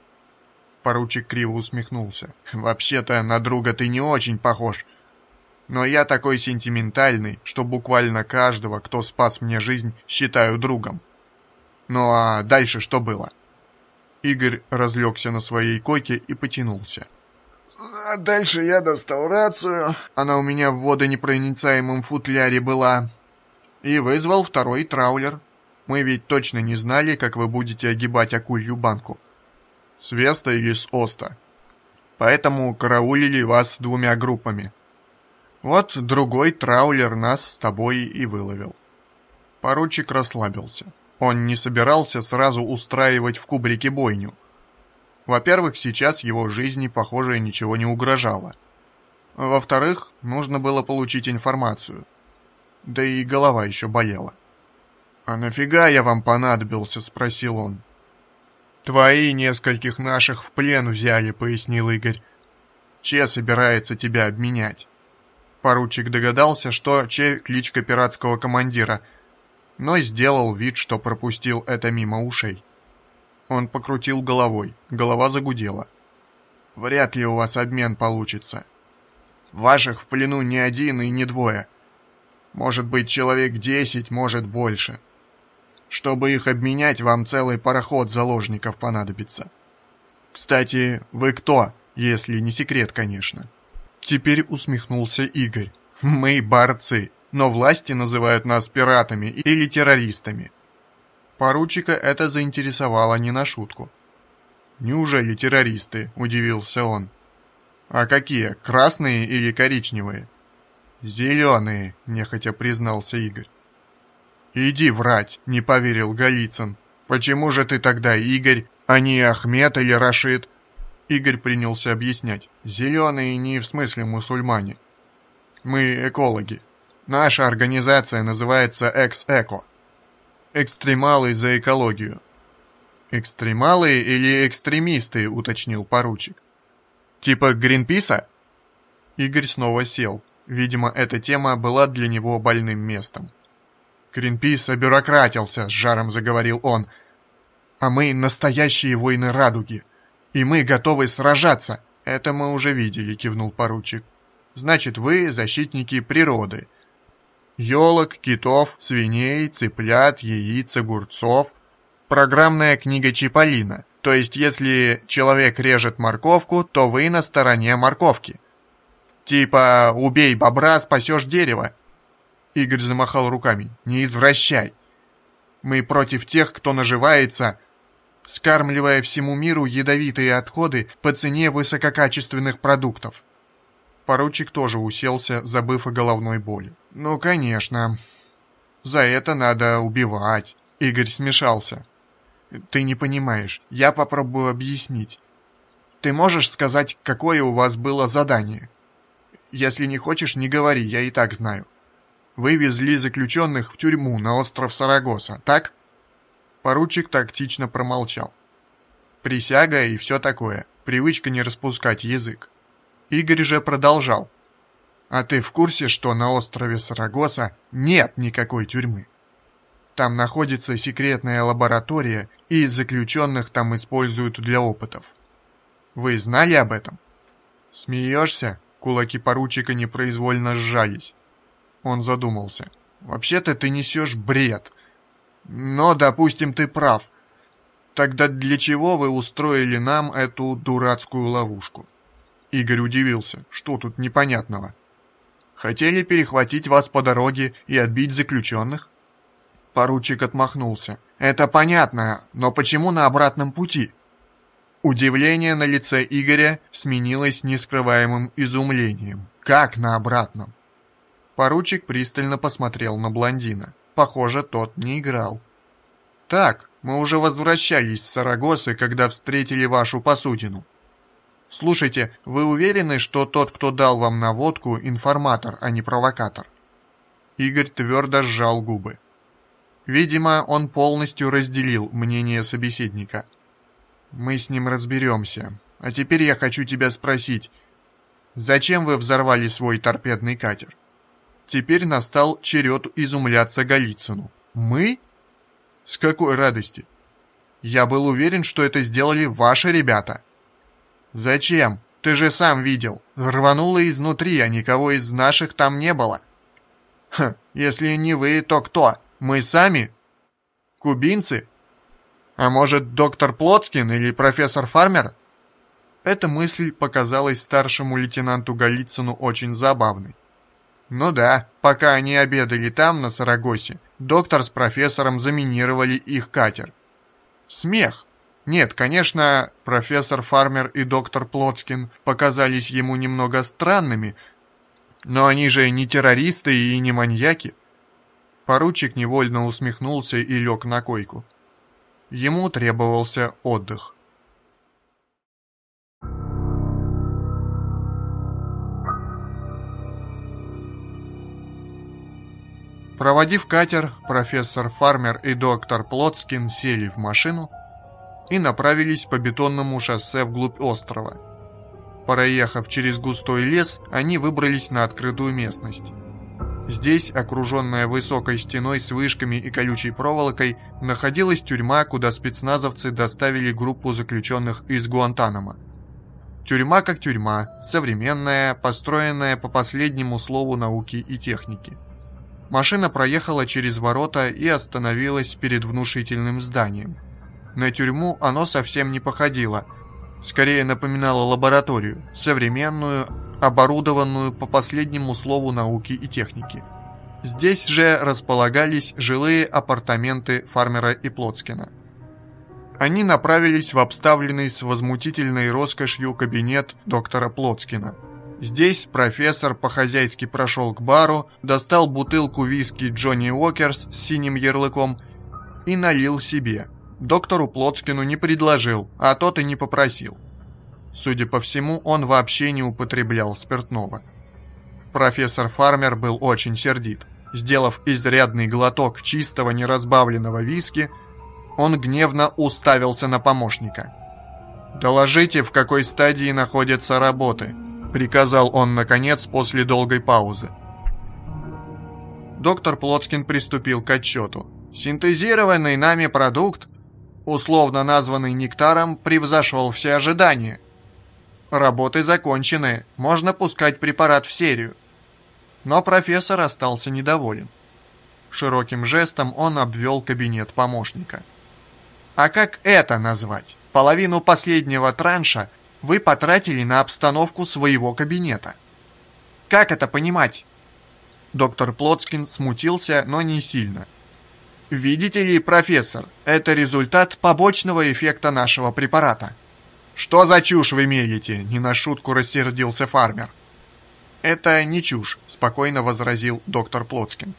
Speaker 1: Поручик криво усмехнулся. «Вообще-то на друга ты не очень похож. Но я такой сентиментальный, что буквально каждого, кто спас мне жизнь, считаю другом. Ну а дальше что было? Игорь разлегся на своей койке и потянулся. А дальше я достал рацию, она у меня в водонепроницаемом футляре была, и вызвал второй траулер. Мы ведь точно не знали, как вы будете огибать акулью банку. С Веста или с Оста. Поэтому караулили вас двумя группами. Вот другой траулер нас с тобой и выловил. Поручик расслабился. Он не собирался сразу устраивать в кубрике бойню. Во-первых, сейчас его жизни, похоже, ничего не угрожало. Во-вторых, нужно было получить информацию. Да и голова еще болела. «А нафига я вам понадобился?» — спросил он. «Твои нескольких наших в плен взяли», — пояснил Игорь. «Че собирается тебя обменять?» Поручик догадался, что Че – кличка пиратского командира, но сделал вид, что пропустил это мимо ушей. Он покрутил головой, голова загудела. «Вряд ли у вас обмен получится. Ваших в плену не один и не двое. Может быть, человек десять, может больше. Чтобы их обменять, вам целый пароход заложников понадобится. Кстати, вы кто, если не секрет, конечно?» Теперь усмехнулся Игорь. Мы борцы, но власти называют нас пиратами или террористами. Поручика это заинтересовало не на шутку. «Неужели террористы?» – удивился он. «А какие, красные или коричневые?» «Зеленые», – нехотя признался Игорь. «Иди врать», – не поверил Голицын. «Почему же ты тогда Игорь, а не Ахмед или Рашид?» Игорь принялся объяснять. «Зеленые не в смысле мусульмане. Мы экологи. Наша организация называется Экс-Эко. Экстремалы за экологию». «Экстремалы или экстремисты?» — уточнил поручик. Типа Гринписа? Игорь снова сел. Видимо, эта тема была для него больным местом. Гринпис обюрократился, с жаром заговорил он. А мы настоящие воины радуги. И мы готовы сражаться. Это мы уже видели, кивнул поручик. Значит, вы защитники природы. Елок, китов, свиней, цыплят, яиц, огурцов. Программная книга Чиполлина. То есть, если человек режет морковку, то вы на стороне морковки. Типа «убей бобра, спасешь дерево». Игорь замахал руками. «Не извращай. Мы против тех, кто наживается, скармливая всему миру ядовитые отходы по цене высококачественных продуктов». Поручик тоже уселся, забыв о головной боли. «Ну, конечно. За это надо убивать». Игорь смешался. «Ты не понимаешь. Я попробую объяснить. Ты можешь сказать, какое у вас было задание?» Если не хочешь, не говори, я и так знаю. Вы везли заключенных в тюрьму на остров Сарагоса, так?» Поручик тактично промолчал. Присяга и все такое, привычка не распускать язык. Игорь же продолжал. «А ты в курсе, что на острове Сарагоса нет никакой тюрьмы? Там находится секретная лаборатория, и заключенных там используют для опытов. Вы знали об этом?» «Смеешься?» Кулаки поручика непроизвольно сжались. Он задумался. «Вообще-то ты несешь бред. Но, допустим, ты прав. Тогда для чего вы устроили нам эту дурацкую ловушку?» Игорь удивился. «Что тут непонятного?» «Хотели перехватить вас по дороге и отбить заключенных?» Поручик отмахнулся. «Это понятно, но почему на обратном пути?» Удивление на лице Игоря сменилось нескрываемым изумлением. Как на обратном? Поручик пристально посмотрел на блондина. Похоже, тот не играл. «Так, мы уже возвращались с Сарагосы, когда встретили вашу посудину. Слушайте, вы уверены, что тот, кто дал вам наводку, информатор, а не провокатор?» Игорь твердо сжал губы. Видимо, он полностью разделил мнение собеседника – мы с ним разберемся. А теперь я хочу тебя спросить. Зачем вы взорвали свой торпедный катер? Теперь настал черед изумляться Голицыну. Мы? С какой радости? Я был уверен, что это сделали ваши ребята. Зачем? Ты же сам видел. Рвануло изнутри, а никого из наших там не было. Ха, если не вы, то кто? Мы сами? Кубинцы? А может, доктор Плотскин или профессор Фармер? Эта мысль показалась старшему лейтенанту Голицыну очень забавной. Ну да, пока они обедали там, на Сарагосе, доктор с профессором заминировали их катер. Смех. Нет, конечно, профессор Фармер и доктор Плотскин показались ему немного странными, но они же не террористы и не маньяки. Поручик невольно усмехнулся и лег на койку. Ему требовался отдых. Проводив катер, профессор Фармер и доктор Плотскин сели в машину и направились по бетонному шоссе вглубь острова. Проехав через густой лес, они выбрались на открытую местность. Здесь, окруженная высокой стеной с вышками и колючей проволокой, находилась тюрьма, куда спецназовцы доставили группу заключенных из Гуантанамо. Тюрьма как тюрьма, современная, построенная по последнему слову науки и техники. Машина проехала через ворота и остановилась перед внушительным зданием. На тюрьму оно совсем не походило, скорее напоминало лабораторию, современную, оборудованную по последнему слову науки и техники. Здесь же располагались жилые апартаменты фармера и Плотскина. Они направились в обставленный с возмутительной роскошью кабинет доктора Плотскина. Здесь профессор по-хозяйски прошел к бару, достал бутылку виски Джонни Уокерс с синим ярлыком и налил себе. Доктору Плотскину не предложил, а тот и не попросил. Судя по всему, он вообще не употреблял спиртного. Профессор Фармер был очень сердит. Сделав изрядный глоток чистого неразбавленного виски, он гневно уставился на помощника. «Доложите, в какой стадии находятся работы», — приказал он, наконец, после долгой паузы. Доктор Плотскин приступил к отчету. «Синтезированный нами продукт, условно названный нектаром, превзошел все ожидания. Работы закончены, можно пускать препарат в серию». Но профессор остался недоволен. Широким жестом он обвел кабинет помощника. «А как это назвать? Половину последнего транша вы потратили на обстановку своего кабинета. Как это понимать?» Доктор Плотскин смутился, но не сильно. «Видите ли, профессор, это результат побочного эффекта нашего препарата». «Что за чушь вы мелите?» – не на шутку рассердился фармер. «Это не чушь», – спокойно возразил доктор Плотскин.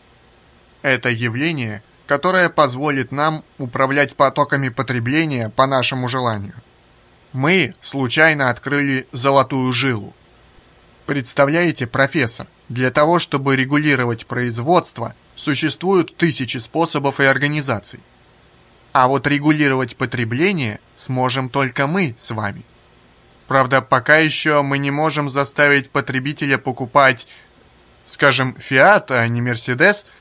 Speaker 1: Это явление, которое позволит нам управлять потоками потребления по нашему желанию. Мы случайно открыли золотую жилу. Представляете, профессор, для того, чтобы регулировать производство, существуют тысячи способов и организаций. А вот регулировать потребление сможем только мы с вами. Правда, пока еще мы не можем заставить потребителя покупать, скажем, Fiat, а не Mercedes –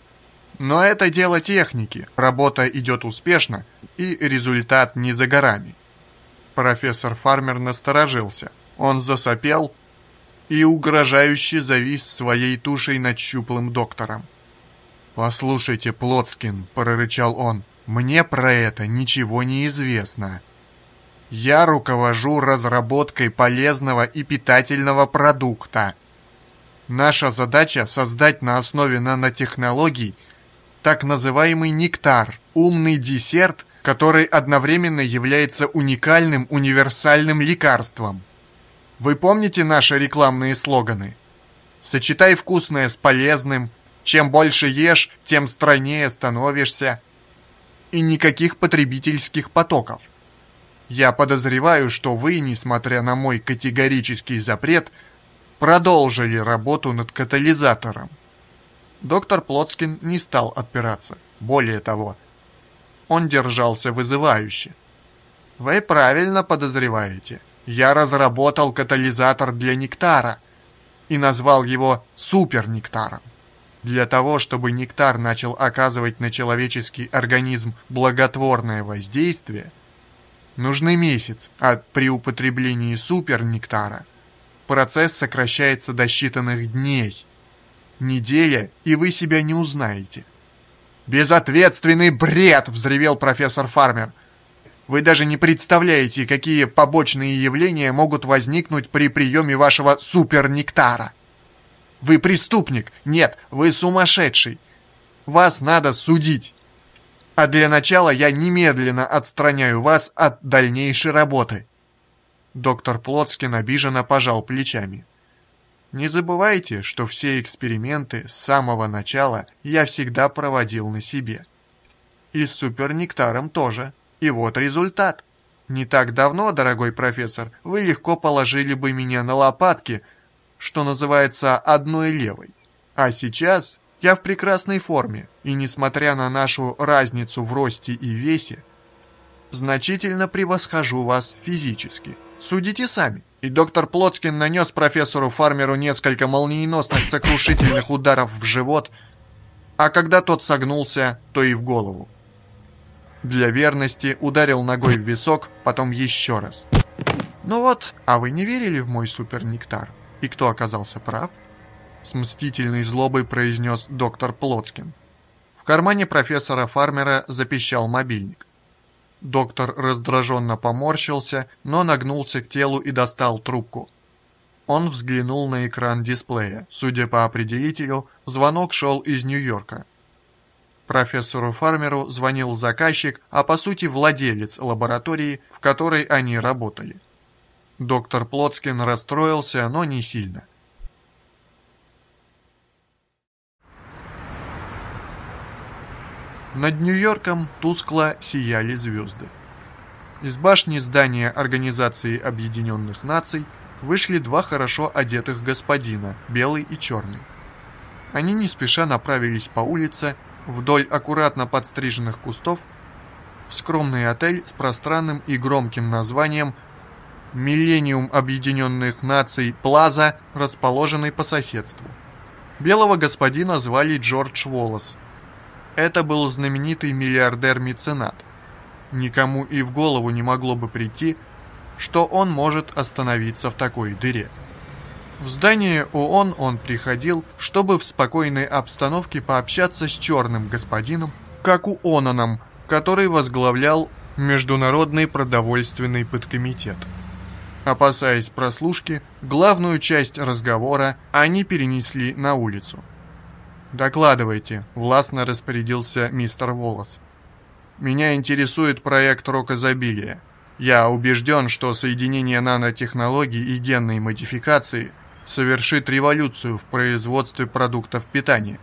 Speaker 1: но это дело техники, работа идет успешно, и результат не за горами. Профессор Фармер насторожился. Он засопел и угрожающе завис своей тушей над щуплым доктором. «Послушайте, Плотскин», — прорычал он, — «мне про это ничего не известно. Я руковожу разработкой полезного и питательного продукта. Наша задача — создать на основе нанотехнологий — так называемый нектар, умный десерт, который одновременно является уникальным универсальным лекарством. Вы помните наши рекламные слоганы? Сочетай вкусное с полезным, чем больше ешь, тем стройнее становишься. И никаких потребительских потоков. Я подозреваю, что вы, несмотря на мой категорический запрет, продолжили работу над катализатором. Доктор Плотскин не стал отпираться. Более того, он держался вызывающе. «Вы правильно подозреваете. Я разработал катализатор для нектара и назвал его супернектаром. Для того, чтобы нектар начал оказывать на человеческий организм благотворное воздействие, нужны месяц, а при употреблении супернектара процесс сокращается до считанных дней – неделя, и вы себя не узнаете. «Безответственный бред!» – взревел профессор Фармер. «Вы даже не представляете, какие побочные явления могут возникнуть при приеме вашего супернектара. Вы преступник! Нет, вы сумасшедший! Вас надо судить!» А для начала я немедленно отстраняю вас от дальнейшей работы. Доктор Плотскин обиженно пожал плечами. Не забывайте, что все эксперименты с самого начала я всегда проводил на себе. И с супернектаром тоже. И вот результат. Не так давно, дорогой профессор, вы легко положили бы меня на лопатки, что называется, одной левой. А сейчас я в прекрасной форме, и несмотря на нашу разницу в росте и весе, значительно превосхожу вас физически. Судите сами. И доктор Плотскин нанес профессору Фармеру несколько молниеносных сокрушительных ударов в живот, а когда тот согнулся, то и в голову. Для верности ударил ногой в висок, потом еще раз. «Ну вот, а вы не верили в мой супернектар? И кто оказался прав?» С мстительной злобой произнес доктор Плотскин. В кармане профессора Фармера запищал мобильник. Доктор раздраженно поморщился, но нагнулся к телу и достал трубку. Он взглянул на экран дисплея. Судя по определителю, звонок шел из Нью-Йорка. Профессору Фармеру звонил заказчик, а по сути владелец лаборатории, в которой они работали. Доктор Плотскин расстроился, но не сильно. Над Нью-Йорком тускло сияли звезды. Из башни здания Организации Объединенных Наций вышли два хорошо одетых господина, белый и черный. Они не спеша направились по улице вдоль аккуратно подстриженных кустов в скромный отель с пространным и громким названием Миллениум Объединенных Наций Плаза, расположенный по соседству. Белого господина звали Джордж Волос. Это был знаменитый миллиардер-меценат. Никому и в голову не могло бы прийти, что он может остановиться в такой дыре. В здание ООН он приходил, чтобы в спокойной обстановке пообщаться с черным господином, как у Онаном, который возглавлял Международный продовольственный подкомитет. Опасаясь прослушки, главную часть разговора они перенесли на улицу. «Докладывайте», — властно распорядился мистер Волос. «Меня интересует проект рок-изобилия. Я убежден, что соединение нанотехнологий и генной модификации совершит революцию в производстве продуктов питания».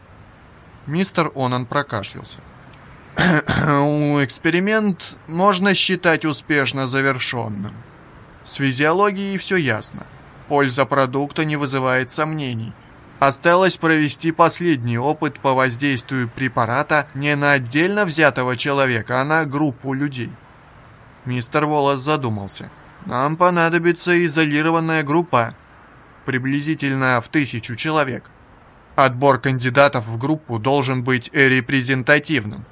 Speaker 1: Мистер Онан прокашлялся. «Эксперимент можно считать успешно завершенным. С физиологией все ясно. Польза продукта не вызывает сомнений. Осталось провести последний опыт по воздействию препарата не на отдельно взятого человека, а на группу людей. Мистер Волос задумался. Нам понадобится изолированная группа, приблизительно в тысячу человек. Отбор кандидатов в группу должен быть репрезентативным.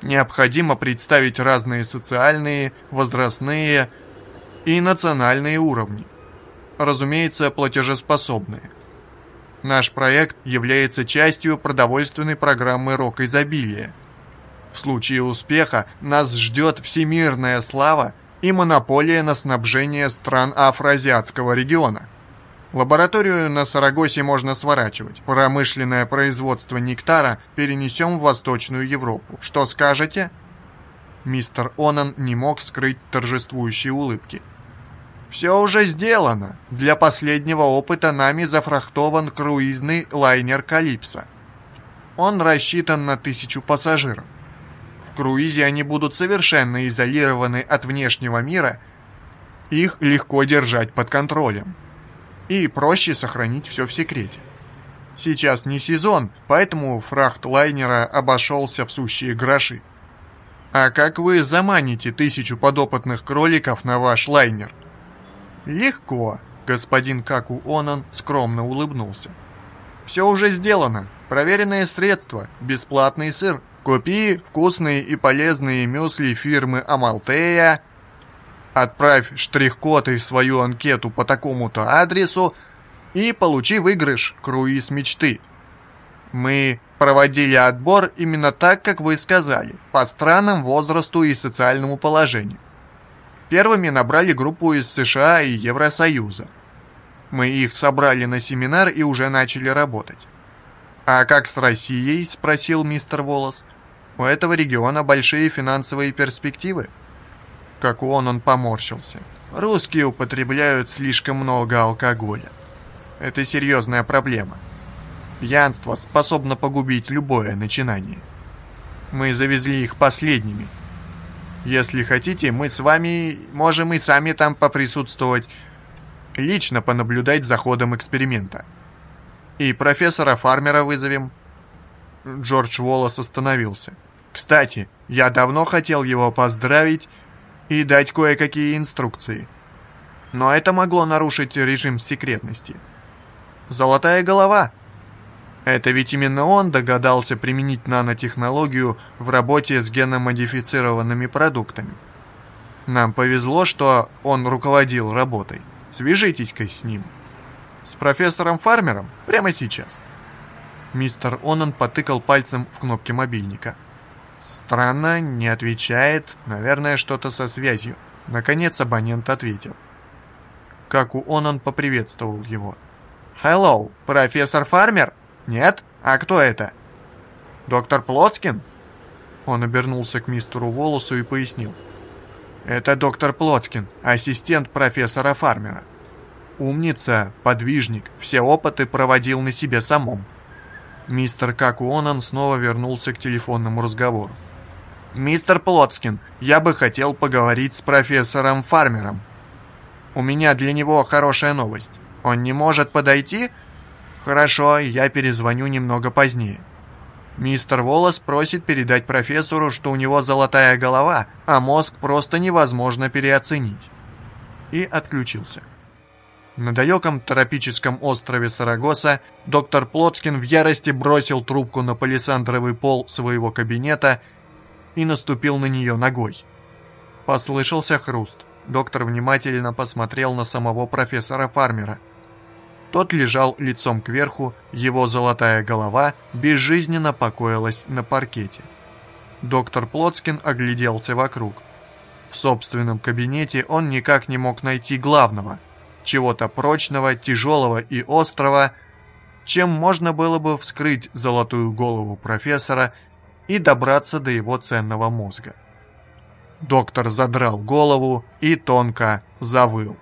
Speaker 1: Необходимо представить разные социальные, возрастные и национальные уровни. Разумеется, платежеспособные. Наш проект является частью продовольственной программы «Рок изобилия». В случае успеха нас ждет всемирная слава и монополия на снабжение стран афроазиатского региона. Лабораторию на Сарагосе можно сворачивать. Промышленное производство нектара перенесем в Восточную Европу. Что скажете? Мистер Онан не мог скрыть торжествующие улыбки. Все уже сделано. Для последнего опыта нами зафрахтован круизный лайнер «Калипсо». Он рассчитан на тысячу пассажиров. В круизе они будут совершенно изолированы от внешнего мира, их легко держать под контролем. И проще сохранить все в секрете. Сейчас не сезон, поэтому фрахт лайнера обошелся в сущие гроши. А как вы заманите тысячу подопытных кроликов на ваш лайнер? «Легко», — господин Каку Онан скромно улыбнулся. «Все уже сделано. Проверенные средства, бесплатный сыр. Купи вкусные и полезные мюсли фирмы Амалтея. Отправь штрих-код и свою анкету по такому-то адресу и получи выигрыш «Круиз мечты». Мы проводили отбор именно так, как вы сказали, по странам, возрасту и социальному положению. Первыми набрали группу из США и Евросоюза. Мы их собрали на семинар и уже начали работать. «А как с Россией?» – спросил мистер Волос. «У этого региона большие финансовые перспективы». Как он, он поморщился. «Русские употребляют слишком много алкоголя. Это серьезная проблема. Пьянство способно погубить любое начинание. Мы завезли их последними, если хотите, мы с вами можем и сами там поприсутствовать, лично понаблюдать за ходом эксперимента. И профессора Фармера вызовем». Джордж Уоллес остановился. «Кстати, я давно хотел его поздравить и дать кое-какие инструкции. Но это могло нарушить режим секретности. Золотая голова это ведь именно он догадался применить нанотехнологию в работе с геномодифицированными продуктами. Нам повезло, что он руководил работой. Свяжитесь-ка с ним. С профессором Фармером прямо сейчас. Мистер Онан потыкал пальцем в кнопки мобильника. Странно, не отвечает, наверное, что-то со связью. Наконец абонент ответил. Как у Онан поприветствовал его. «Hello, профессор Фармер?» «Нет? А кто это?» «Доктор Плотскин?» Он обернулся к мистеру Волосу и пояснил. «Это доктор Плотскин, ассистент профессора Фармера. Умница, подвижник, все опыты проводил на себе самом». Мистер Какуонан снова вернулся к телефонному разговору. «Мистер Плотскин, я бы хотел поговорить с профессором Фармером. У меня для него хорошая новость. Он не может подойти?» «Хорошо, я перезвоню немного позднее». Мистер Волос просит передать профессору, что у него золотая голова, а мозг просто невозможно переоценить. и отключился. На далеком тропическом острове Сарагоса доктор Плотскин в ярости бросил трубку на палисандровый пол своего кабинета и наступил на нее ногой. Послышался хруст. Доктор внимательно посмотрел на самого профессора Фармера. Тот лежал лицом кверху, его золотая голова безжизненно покоилась на паркете. Доктор Плотскин огляделся вокруг. В собственном кабинете он никак не мог найти главного – чего-то прочного, тяжелого и острого, чем можно было бы вскрыть золотую голову профессора и добраться до его ценного мозга. Доктор задрал голову и тонко завыл.